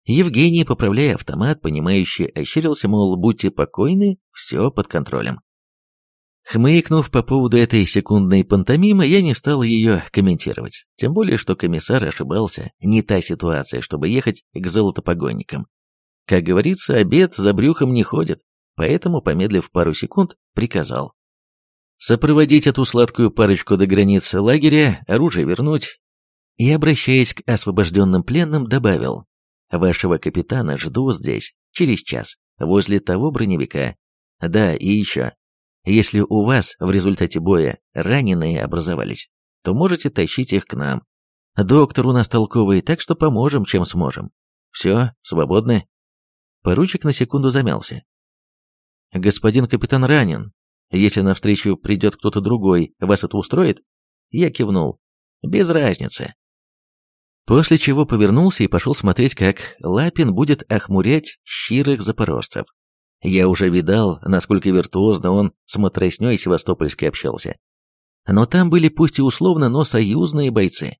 Евгений, поправляя автомат, понимающе ощерился, мол, будьте покойны, все под контролем. Хмыкнув по поводу этой секундной пантомимы, я не стал ее комментировать. Тем более, что комиссар ошибался. Не та ситуация, чтобы ехать к золотопогонникам. Как говорится, обед за брюхом не ходит, поэтому, помедлив пару секунд, приказал. Сопроводить эту сладкую парочку до границы лагеря, оружие вернуть. И, обращаясь к освобожденным пленным, добавил. Вашего капитана жду здесь, через час, возле того броневика. Да, и еще. Если у вас в результате боя раненые образовались, то можете тащить их к нам. Доктор у нас толковый, так что поможем, чем сможем. Все, свободны. Поручик на секунду замялся. Господин капитан ранен. Если навстречу придет кто-то другой, вас это устроит? Я кивнул. Без разницы. После чего повернулся и пошел смотреть, как Лапин будет охмурять щирых запорожцев. Я уже видал, насколько виртуозно он с матросней севастопольской общался. Но там были пусть и условно, но союзные бойцы.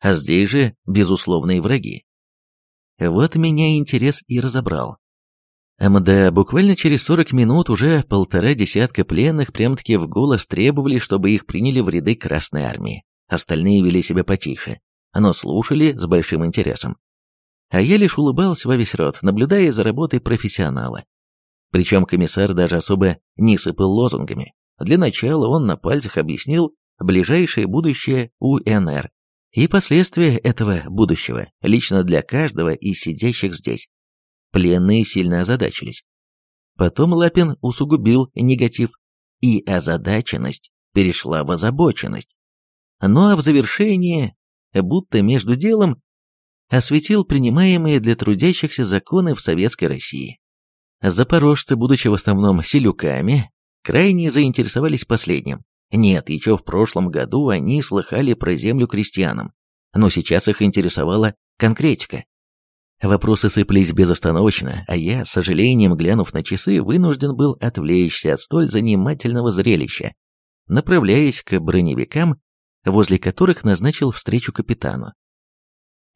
А здесь же безусловные враги. Вот меня интерес и разобрал. Мда, буквально через 40 минут уже полтора десятка пленных прям-таки в голос требовали, чтобы их приняли в ряды Красной Армии. Остальные вели себя потише, но слушали с большим интересом. А я лишь улыбался во весь рот, наблюдая за работой профессионала. Причем комиссар даже особо не сыпал лозунгами. Для начала он на пальцах объяснил ближайшее будущее УНР и последствия этого будущего лично для каждого из сидящих здесь. Пленные сильно озадачились. Потом Лапин усугубил негатив, и озадаченность перешла в озабоченность. Ну а в завершение, будто между делом, осветил принимаемые для трудящихся законы в Советской России. Запорожцы, будучи в основном селюками, крайне заинтересовались последним. Нет, еще в прошлом году они слыхали про землю крестьянам, но сейчас их интересовала конкретика. Вопросы сыпались безостановочно, а я, с сожалением глянув на часы, вынужден был отвлечься от столь занимательного зрелища, направляясь к броневикам, возле которых назначил встречу капитану.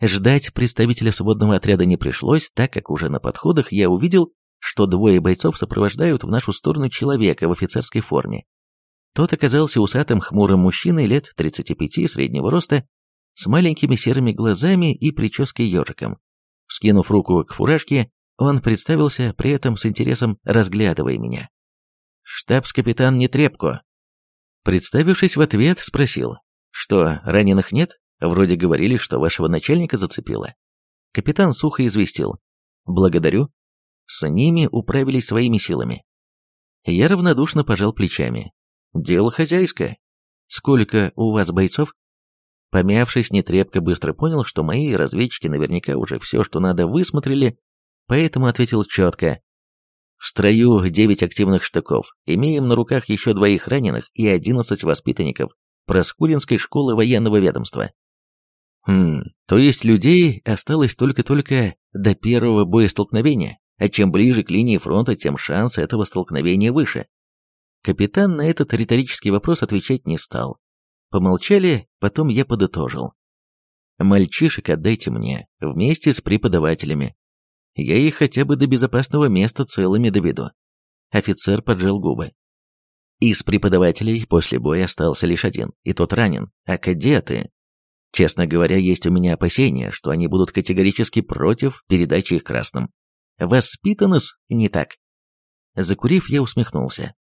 Ждать представителя сводного отряда не пришлось, так как уже на подходах я увидел, что двое бойцов сопровождают в нашу сторону человека в офицерской форме. Тот оказался усатым хмурым мужчиной лет 35 среднего роста, с маленькими серыми глазами и прической ежиком. Скинув руку к фуражке, он представился, при этом с интересом разглядывая меня. «Штабс-капитан Нетребко». Представившись в ответ, спросил, «Что, раненых нет? Вроде говорили, что вашего начальника зацепило». Капитан сухо известил, «Благодарю». С ними управились своими силами. Я равнодушно пожал плечами. «Дело хозяйское. Сколько у вас бойцов?» Помявшись, Нетребко быстро понял, что мои разведчики наверняка уже все, что надо, высмотрели, поэтому ответил четко. В строю девять активных штыков, имеем на руках еще двоих раненых и одиннадцать воспитанников Проскуринской школы военного ведомства. Хм, то есть людей осталось только-только до первого боестолкновения, а чем ближе к линии фронта, тем шанс этого столкновения выше. Капитан на этот риторический вопрос отвечать не стал, Помолчали, потом я подытожил. «Мальчишек отдайте мне, вместе с преподавателями. Я их хотя бы до безопасного места целыми доведу». Офицер поджал губы. Из преподавателей после боя остался лишь один, и тот ранен, а кадеты... Честно говоря, есть у меня опасения, что они будут категорически против передачи их красным. Воспитанность не так. Закурив, я усмехнулся.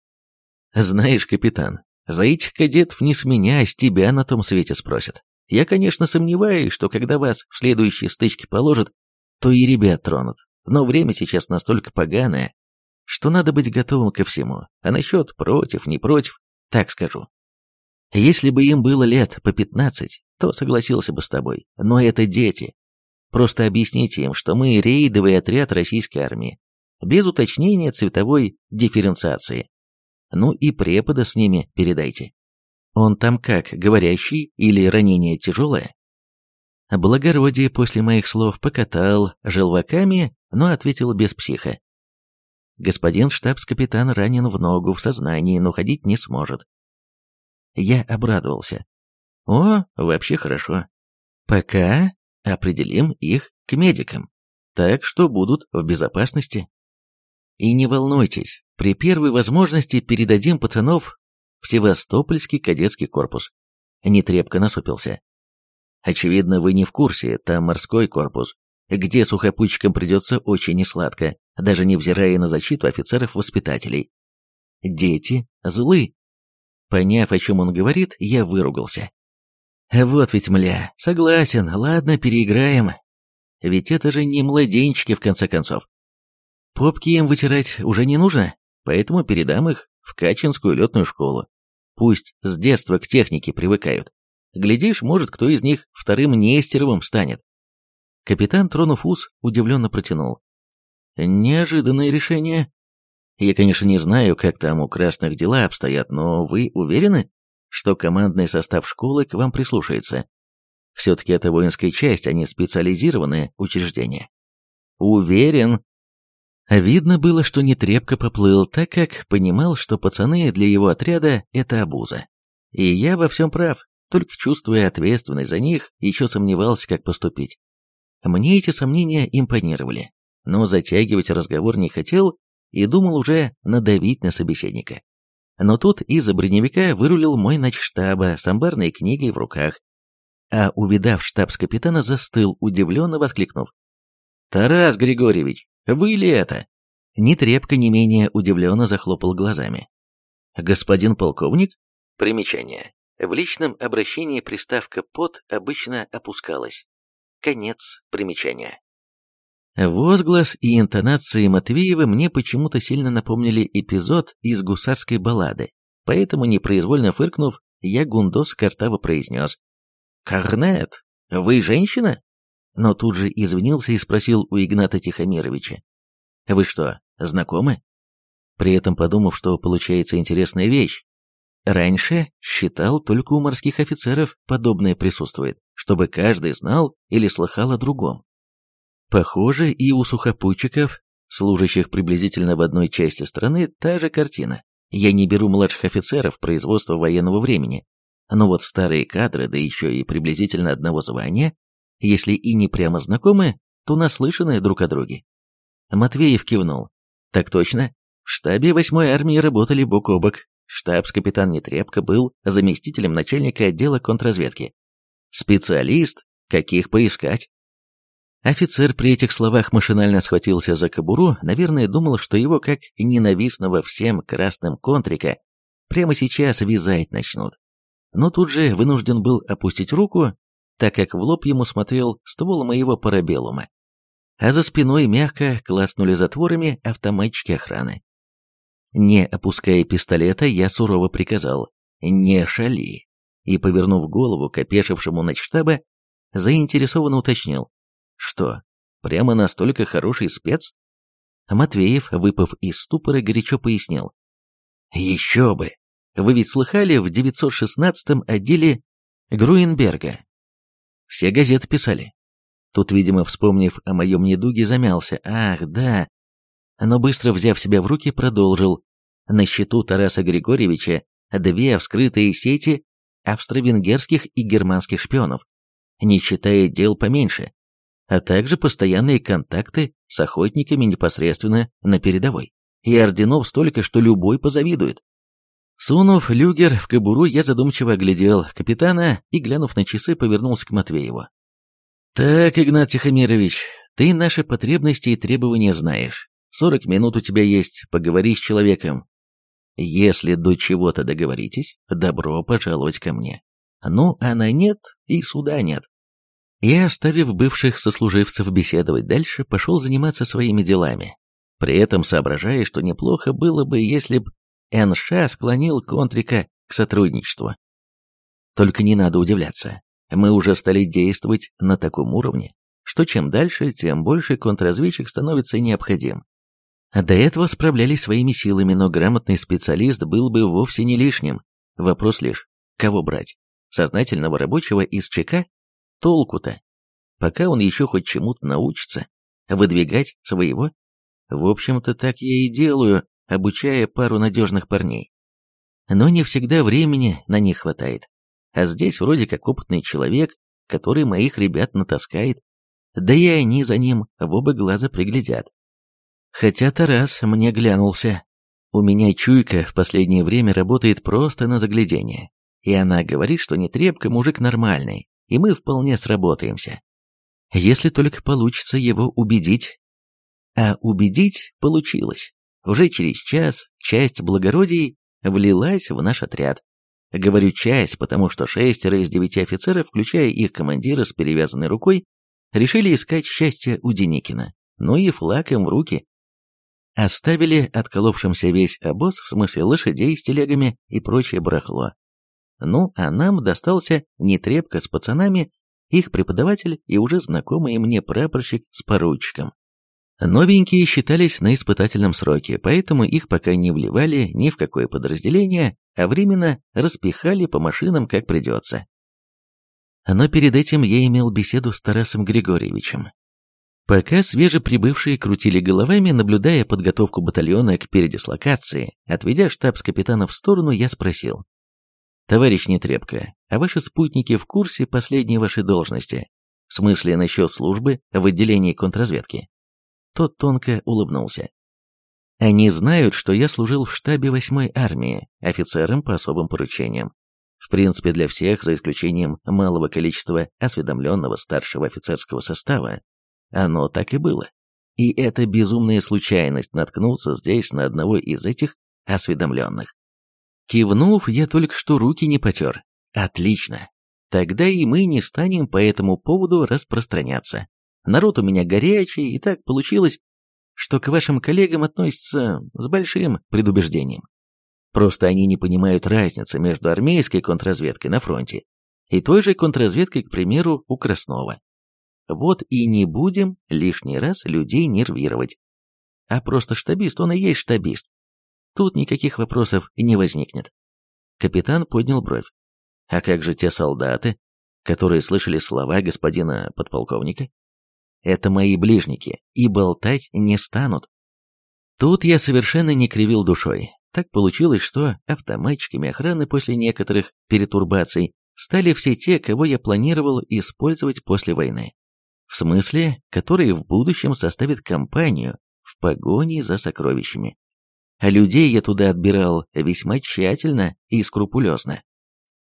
«Знаешь, капитан, за этих кадетов не с меня, с тебя на том свете спросят. Я, конечно, сомневаюсь, что когда вас в следующие стычки положат, то и ребят тронут. Но время сейчас настолько поганое, что надо быть готовым ко всему. А насчет против, не против, так скажу. Если бы им было лет по пятнадцать, то согласился бы с тобой. Но это дети. Просто объясните им, что мы рейдовый отряд российской армии. Без уточнения цветовой дифференциации. Ну и препода с ними передайте. Он там как, говорящий или ранение тяжелое? Благородие после моих слов покатал желваками, но ответил без психа. Господин штабс-капитан ранен в ногу, в сознании, но ходить не сможет. Я обрадовался. О, вообще хорошо. Пока определим их к медикам, так что будут в безопасности. И не волнуйтесь, при первой возможности передадим пацанов в Севастопольский кадетский корпус. Нетребко насупился. Очевидно, вы не в курсе, там морской корпус, где сухопутчикам придется очень несладко, даже невзирая на защиту офицеров-воспитателей. Дети злы. Поняв, о чем он говорит, я выругался. Вот ведь, мля, согласен, ладно, переиграем. Ведь это же не младенчики, в конце концов. Попки им вытирать уже не нужно, поэтому передам их в Качинскую летную школу. Пусть с детства к технике привыкают. Глядишь, может, кто из них вторым Нестеровым станет. Капитан, тронув ус, удивленно протянул. Неожиданное решение. Я, конечно, не знаю, как там у красных дела обстоят, но вы уверены, что командный состав школы к вам прислушается? Все-таки это воинская часть, а не специализированное учреждение. Уверен, видно было, что нетрепко поплыл, так как понимал, что пацаны для его отряда – это обуза. И я во всем прав, только чувствуя ответственность за них, еще сомневался, как поступить. Мне эти сомнения импонировали, но затягивать разговор не хотел и думал уже надавить на собеседника. Но тут из-за броневика вырулил мой начштаба с амбарной книгой в руках, а увидав штабс-капитана, застыл, удивленно воскликнув. «Тарас Григорьевич, вы ли это?» Нетрепко не менее удивленно захлопал глазами. «Господин полковник?» Примечание. В личном обращении приставка «под» обычно опускалась. Конец примечания. Возглас и интонации Матвеева мне почему-то сильно напомнили эпизод из гусарской баллады, поэтому, непроизвольно фыркнув, я гундос картаво произнес. «Корнет, вы женщина?» Но тут же извинился и спросил у Игната Тихомировича. «Вы что, знакомы?» При этом подумав, что получается интересная вещь. Раньше считал, только у морских офицеров подобное присутствует, чтобы каждый знал или слыхал о другом. Похоже, и у сухопутчиков, служащих приблизительно в одной части страны, та же картина. Я не беру младших офицеров производства военного времени, но вот старые кадры, да еще и приблизительно одного звания, если и не прямо знакомы, то наслышаны друг о друге. Матвеев кивнул. Так точно, в штабе 8-й армии работали бок о бок. Штабс-капитан Нетребко был заместителем начальника отдела контрразведки. Специалист, каких поискать. Офицер при этих словах машинально схватился за кобуру, наверное, думал, что его, как ненавистного всем красным контрика, прямо сейчас вязать начнут. Но тут же вынужден был опустить руку, так как в лоб ему смотрел ствол моего парабеллума. А за спиной мягко класнули затворами автоматчики охраны. Не опуская пистолета, я сурово приказал «Не шали!» и, повернув голову к опешившему начштаба, заинтересованно уточнил что, прямо настолько хороший спец? Матвеев, выпав из ступора, горячо пояснил. Еще бы! Вы ведь слыхали в 916-м отделе Груенберга? Все газеты писали. Тут, видимо, вспомнив о моем недуге, замялся. Ах, да. Но быстро взяв себя в руки, продолжил. На счету Тараса Григорьевича две вскрытые сети австро-венгерских и германских шпионов, не считая дел поменьше а также постоянные контакты с охотниками непосредственно на передовой. И орденов столько, что любой позавидует. Сунув люгер в кобуру, я задумчиво оглядел капитана и, глянув на часы, повернулся к Матвееву. «Так, Игнат Тихомирович, ты наши потребности и требования знаешь. Сорок минут у тебя есть, поговори с человеком. Если до чего-то договоритесь, добро пожаловать ко мне. Ну, а на нет, и суда нет. Я, оставив бывших сослуживцев беседовать дальше, пошел заниматься своими делами, при этом соображая, что неплохо было бы, если б НШ склонил Контрика к сотрудничеству. Только не надо удивляться, мы уже стали действовать на таком уровне, что чем дальше, тем больше контрразведчик становится необходим. До этого справлялись своими силами, но грамотный специалист был бы вовсе не лишним. Вопрос лишь, кого брать? Сознательного рабочего из ЧК Толку-то? Пока он еще хоть чему-то научится, выдвигать своего? В общем-то, так я и делаю, обучая пару надежных парней. Но не всегда времени на них хватает. А здесь вроде как опытный человек, который моих ребят натаскает, да и они за ним в оба глаза приглядят. Хотя Тарас мне глянулся. У меня чуйка в последнее время работает просто на заглядение. И она говорит, что не трепка мужик нормальный, и мы вполне сработаемся. Если только получится его убедить. А убедить получилось. Уже через час часть благородий влилась в наш отряд. Говорю часть, потому что шестеро из девяти офицеров, включая их командира с перевязанной рукой, решили искать счастье у Деникина. Ну и флаг им в руки. Оставили отколовшимся весь обоз, в смысле лошадей с телегами и прочее барахло. Ну, а нам достался не трепка с пацанами, их преподаватель и уже знакомый мне прапорщик с поручиком. Новенькие считались на испытательном сроке, поэтому их пока не вливали ни в какое подразделение, а временно распихали по машинам как придется. Но перед этим я имел беседу с Тарасом Григорьевичем. Пока свежеприбывшие крутили головами, наблюдая подготовку батальона к передислокации, отведя штабс-капитана в сторону, я спросил. Товарищ Нетребко, а ваши спутники в курсе последней вашей должности? В смысле насчет службы в отделении контрразведки? Тот тонко улыбнулся. Они знают, что я служил в штабе 8-й армии, офицером по особым поручениям. В принципе, для всех, за исключением малого количества осведомленного старшего офицерского состава, Оно так и было. И это безумная случайность наткнуться здесь на одного из этих осведомленных. Кивнув, я только что руки не потер. Отлично. Тогда и мы не станем по этому поводу распространяться. Народ у меня горячий, и так получилось, что к вашим коллегам относятся с большим предубеждением. Просто они не понимают разницы между армейской контрразведкой на фронте и той же контрразведкой, к примеру, у Краснова. Вот и не будем лишний раз людей нервировать. А просто штабист, он и есть штабист. Тут никаких вопросов не возникнет. Капитан поднял бровь. А как же те солдаты, которые слышали слова господина подполковника? Это мои ближники, и болтать не станут. Тут я совершенно не кривил душой. Так получилось, что автоматчиками охраны после некоторых перетурбаций стали все те, кого я планировал использовать после войны. В смысле, которые в будущем составят компанию в погоне за сокровищами. А людей я туда отбирал весьма тщательно и скрупулезно.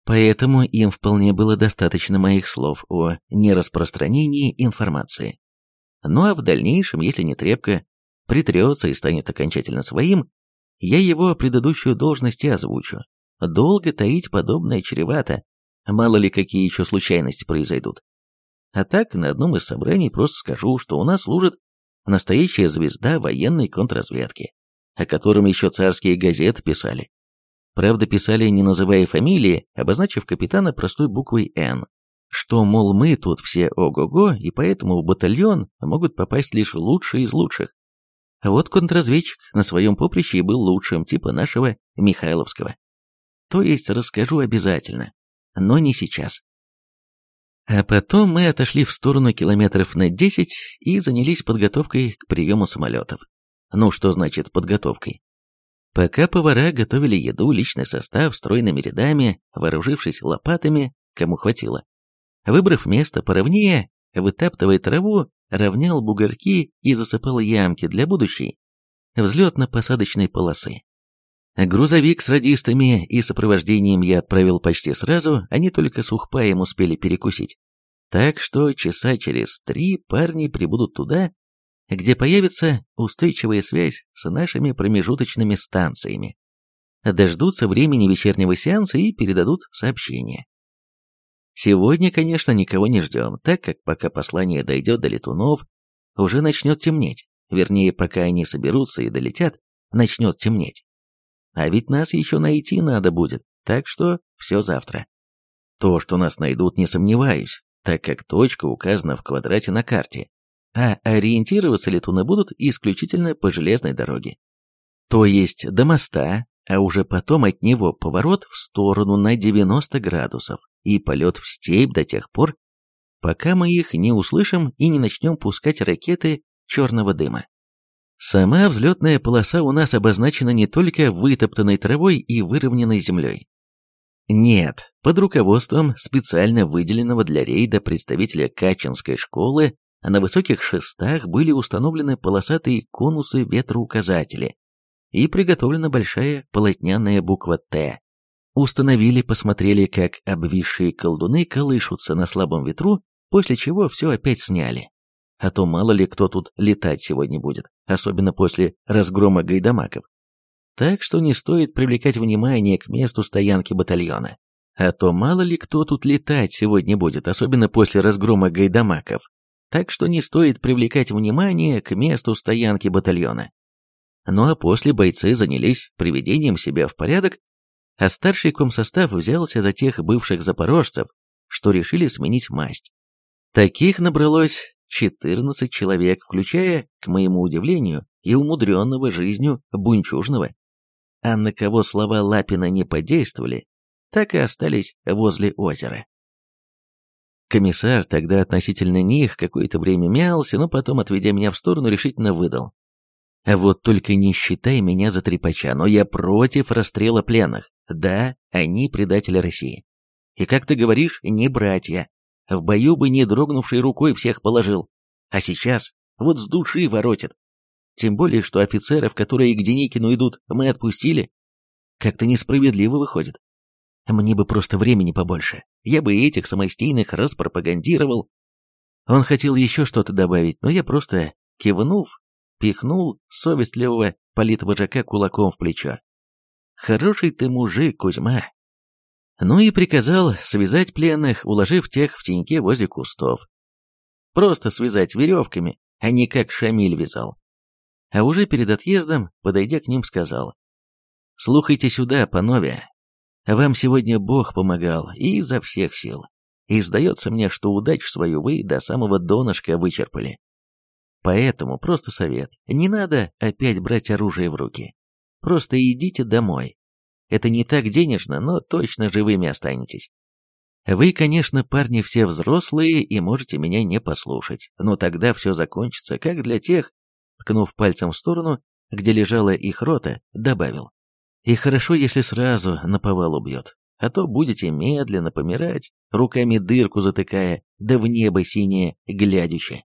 Поэтому им вполне было достаточно моих слов о нераспространении информации. Ну а в дальнейшем, если не трепка, притрется и станет окончательно своим, я его предыдущую должность и озвучу. Долго таить подобное чревато, мало ли какие еще случайности произойдут. А так, на одном из собраний просто скажу, что у нас служит настоящая звезда военной контрразведки, о котором еще царские газеты писали. Правда, писали, не называя фамилии, обозначив капитана простой буквой «Н», что, мол, мы тут все ого-го, и поэтому в батальон могут попасть лишь лучшие из лучших. А вот контрразведчик на своем поприще и был лучшим, типа нашего Михайловского. То есть расскажу обязательно, но не сейчас. А потом мы отошли в сторону километров на 10 и занялись подготовкой к приему самолетов. Ну, что значит подготовкой? Пока повара готовили еду, личный состав стройными рядами, вооружившись лопатами, кому хватило. Выбрав место поровнее, вытаптывая траву, равнял бугорки и засыпал ямки для будущей взлетно-посадочной полосы. Грузовик с радистами и сопровождением я отправил почти сразу, они только сухпаем успели перекусить. Так что часа через три парни прибудут туда, где появится устойчивая связь с нашими промежуточными станциями. Дождутся времени вечернего сеанса и передадут сообщение. Сегодня, конечно, никого не ждем, так как пока послание дойдет до летунов, уже начнет темнеть. Вернее, пока они соберутся и долетят, начнет темнеть. А ведь нас еще найти надо будет, так что все завтра. То, что нас найдут, не сомневаюсь, так как точка указана в квадрате на карте, а ориентироваться летуны будут исключительно по железной дороге. То есть до моста, а уже потом от него поворот в сторону на 90 градусов и полет в степь до тех пор, пока мы их не услышим и не начнем пускать ракеты черного дыма. Сама взлетная полоса у нас обозначена не только вытоптанной травой и выровненной землей. Нет, под руководством специально выделенного для рейда представителя Качинской школы на высоких шестах были установлены полосатые конусы-ветроуказатели, и приготовлена большая полотняная буква «Т». Установили, посмотрели, как обвисшие колдуны колышутся на слабом ветру, после чего все опять сняли. А то мало ли кто тут летать сегодня будет, особенно после разгрома гайдамаков. Так что не стоит привлекать внимание к месту стоянки батальона. А то мало ли кто тут летать сегодня будет, особенно после разгрома гайдамаков. Так что не стоит привлекать внимание к месту стоянки батальона. Ну а после бойцы занялись приведением себя в порядок, а старший комсостав взялся за тех бывших запорожцев, что решили сменить масть. Таких набралось 14 человек, включая, к моему удивлению, и умудренного жизнью Бунчужного. А на кого слова Лапина не подействовали, так и остались возле озера. Комиссар тогда относительно них какое-то время мялся, но потом, отведя меня в сторону, решительно выдал. Вот только не считай меня за трепача, но я против расстрела пленных. Да, они предатели России. И как ты говоришь, не братья. В бою бы не дрогнувшей рукой всех положил. А сейчас вот с души воротит. Тем более, что офицеров, которые к Деникину идут, мы отпустили. Как-то несправедливо выходит. Мне бы просто времени побольше. Я бы этих самостийных распропагандировал. Он хотел еще что-то добавить, но я просто, кивнув, пихнул совестливого политвожака кулаком в плечо. «Хороший ты мужик, Кузьма!» Ну и приказал связать пленных, уложив тех в теньке возле кустов. Просто связать веревками, а не как Шамиль вязал. А уже перед отъездом, подойдя к ним, сказал. «Слухайте сюда, панове. Вам сегодня Бог помогал и изо всех сил. И сдается мне, что удачу свою вы до самого донышка вычерпали. Поэтому просто совет. Не надо опять брать оружие в руки. Просто идите домой. Это не так денежно, но точно живыми останетесь. Вы, конечно, парни все взрослые и можете меня не послушать, но тогда все закончится, как для тех, ткнув пальцем в сторону, где лежала их рота, добавил. И хорошо, если сразу на повал убьет, а то будете медленно помирать, руками дырку затыкая, да в небо синее глядяще.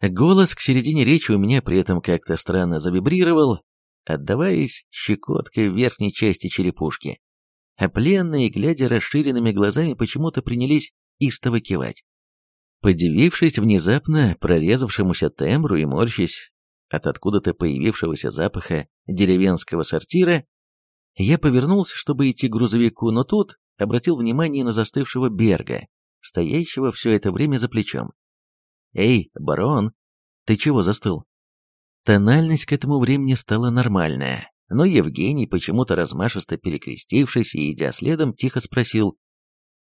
Голос к середине речи у меня при этом как-то странно завибрировал, отдаваясь щекоткой в верхней части черепушки. А пленные, глядя расширенными глазами, почему-то принялись истово кивать. Подивившись внезапно прорезавшемуся тембру и морщись от откуда-то появившегося запаха деревенского сортира, я повернулся, чтобы идти к грузовику, но тут обратил внимание на застывшего Берга, стоящего все это время за плечом. «Эй, барон, ты чего застыл?» Тональность к этому времени стала нормальная, но Евгений, почему-то размашисто перекрестившись и идя следом, тихо спросил.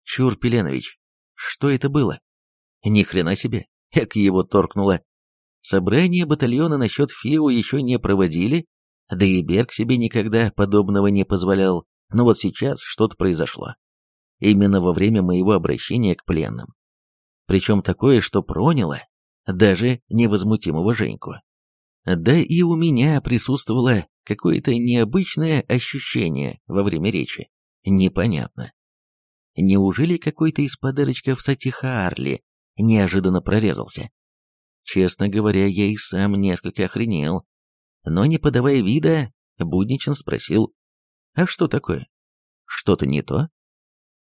«Чур Пеленович, что это было?» «Ни хрена себе!» — как его торкнуло. Собрание батальона насчет ФИУ еще не проводили, да и Берг себе никогда подобного не позволял, но вот сейчас что-то произошло. Именно во время моего обращения к пленным причем такое, что проняло даже невозмутимого Женьку. Да и у меня присутствовало какое-то необычное ощущение во время речи. Непонятно. Неужели какой-то из подарочков Сатиха Арли неожиданно прорезался? Честно говоря, я и сам несколько охренел. Но не подавая вида, будничен спросил, «А что такое? Что-то не то?»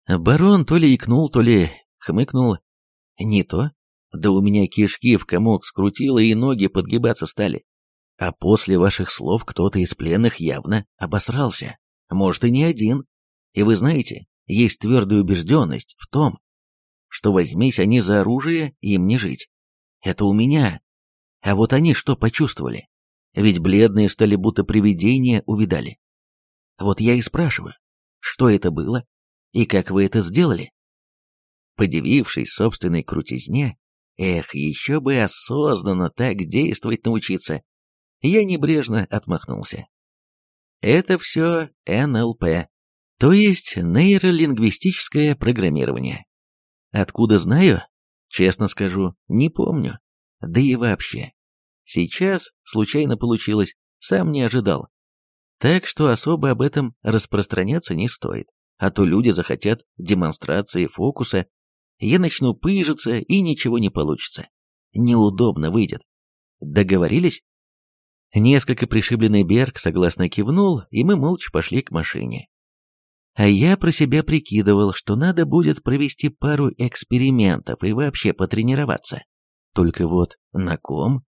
Барон то ли икнул, то ли хмыкнул, не то. Да у меня кишки в комок скрутило и ноги подгибаться стали. А после ваших слов кто-то из пленных явно обосрался. Может, и не один. И вы знаете, есть твердая убежденность в том, что возьмись они за оружие, им не жить. Это у меня. А вот они что почувствовали? Ведь бледные стали будто привидения увидали. Вот я и спрашиваю, что это было и как вы это сделали? Подивившись собственной крутизне, эх, еще бы осознанно так действовать научиться, я небрежно отмахнулся. Это все НЛП, то есть нейролингвистическое программирование. Откуда знаю? Честно скажу, не помню. Да и вообще. Сейчас случайно получилось, сам не ожидал. Так что особо об этом распространяться не стоит, а то люди захотят демонстрации фокуса я начну пыжиться, и ничего не получится. Неудобно выйдет. Договорились? Несколько пришибленный Берг согласно кивнул, и мы молча пошли к машине. А я про себя прикидывал, что надо будет провести пару экспериментов и вообще потренироваться. Только вот на ком?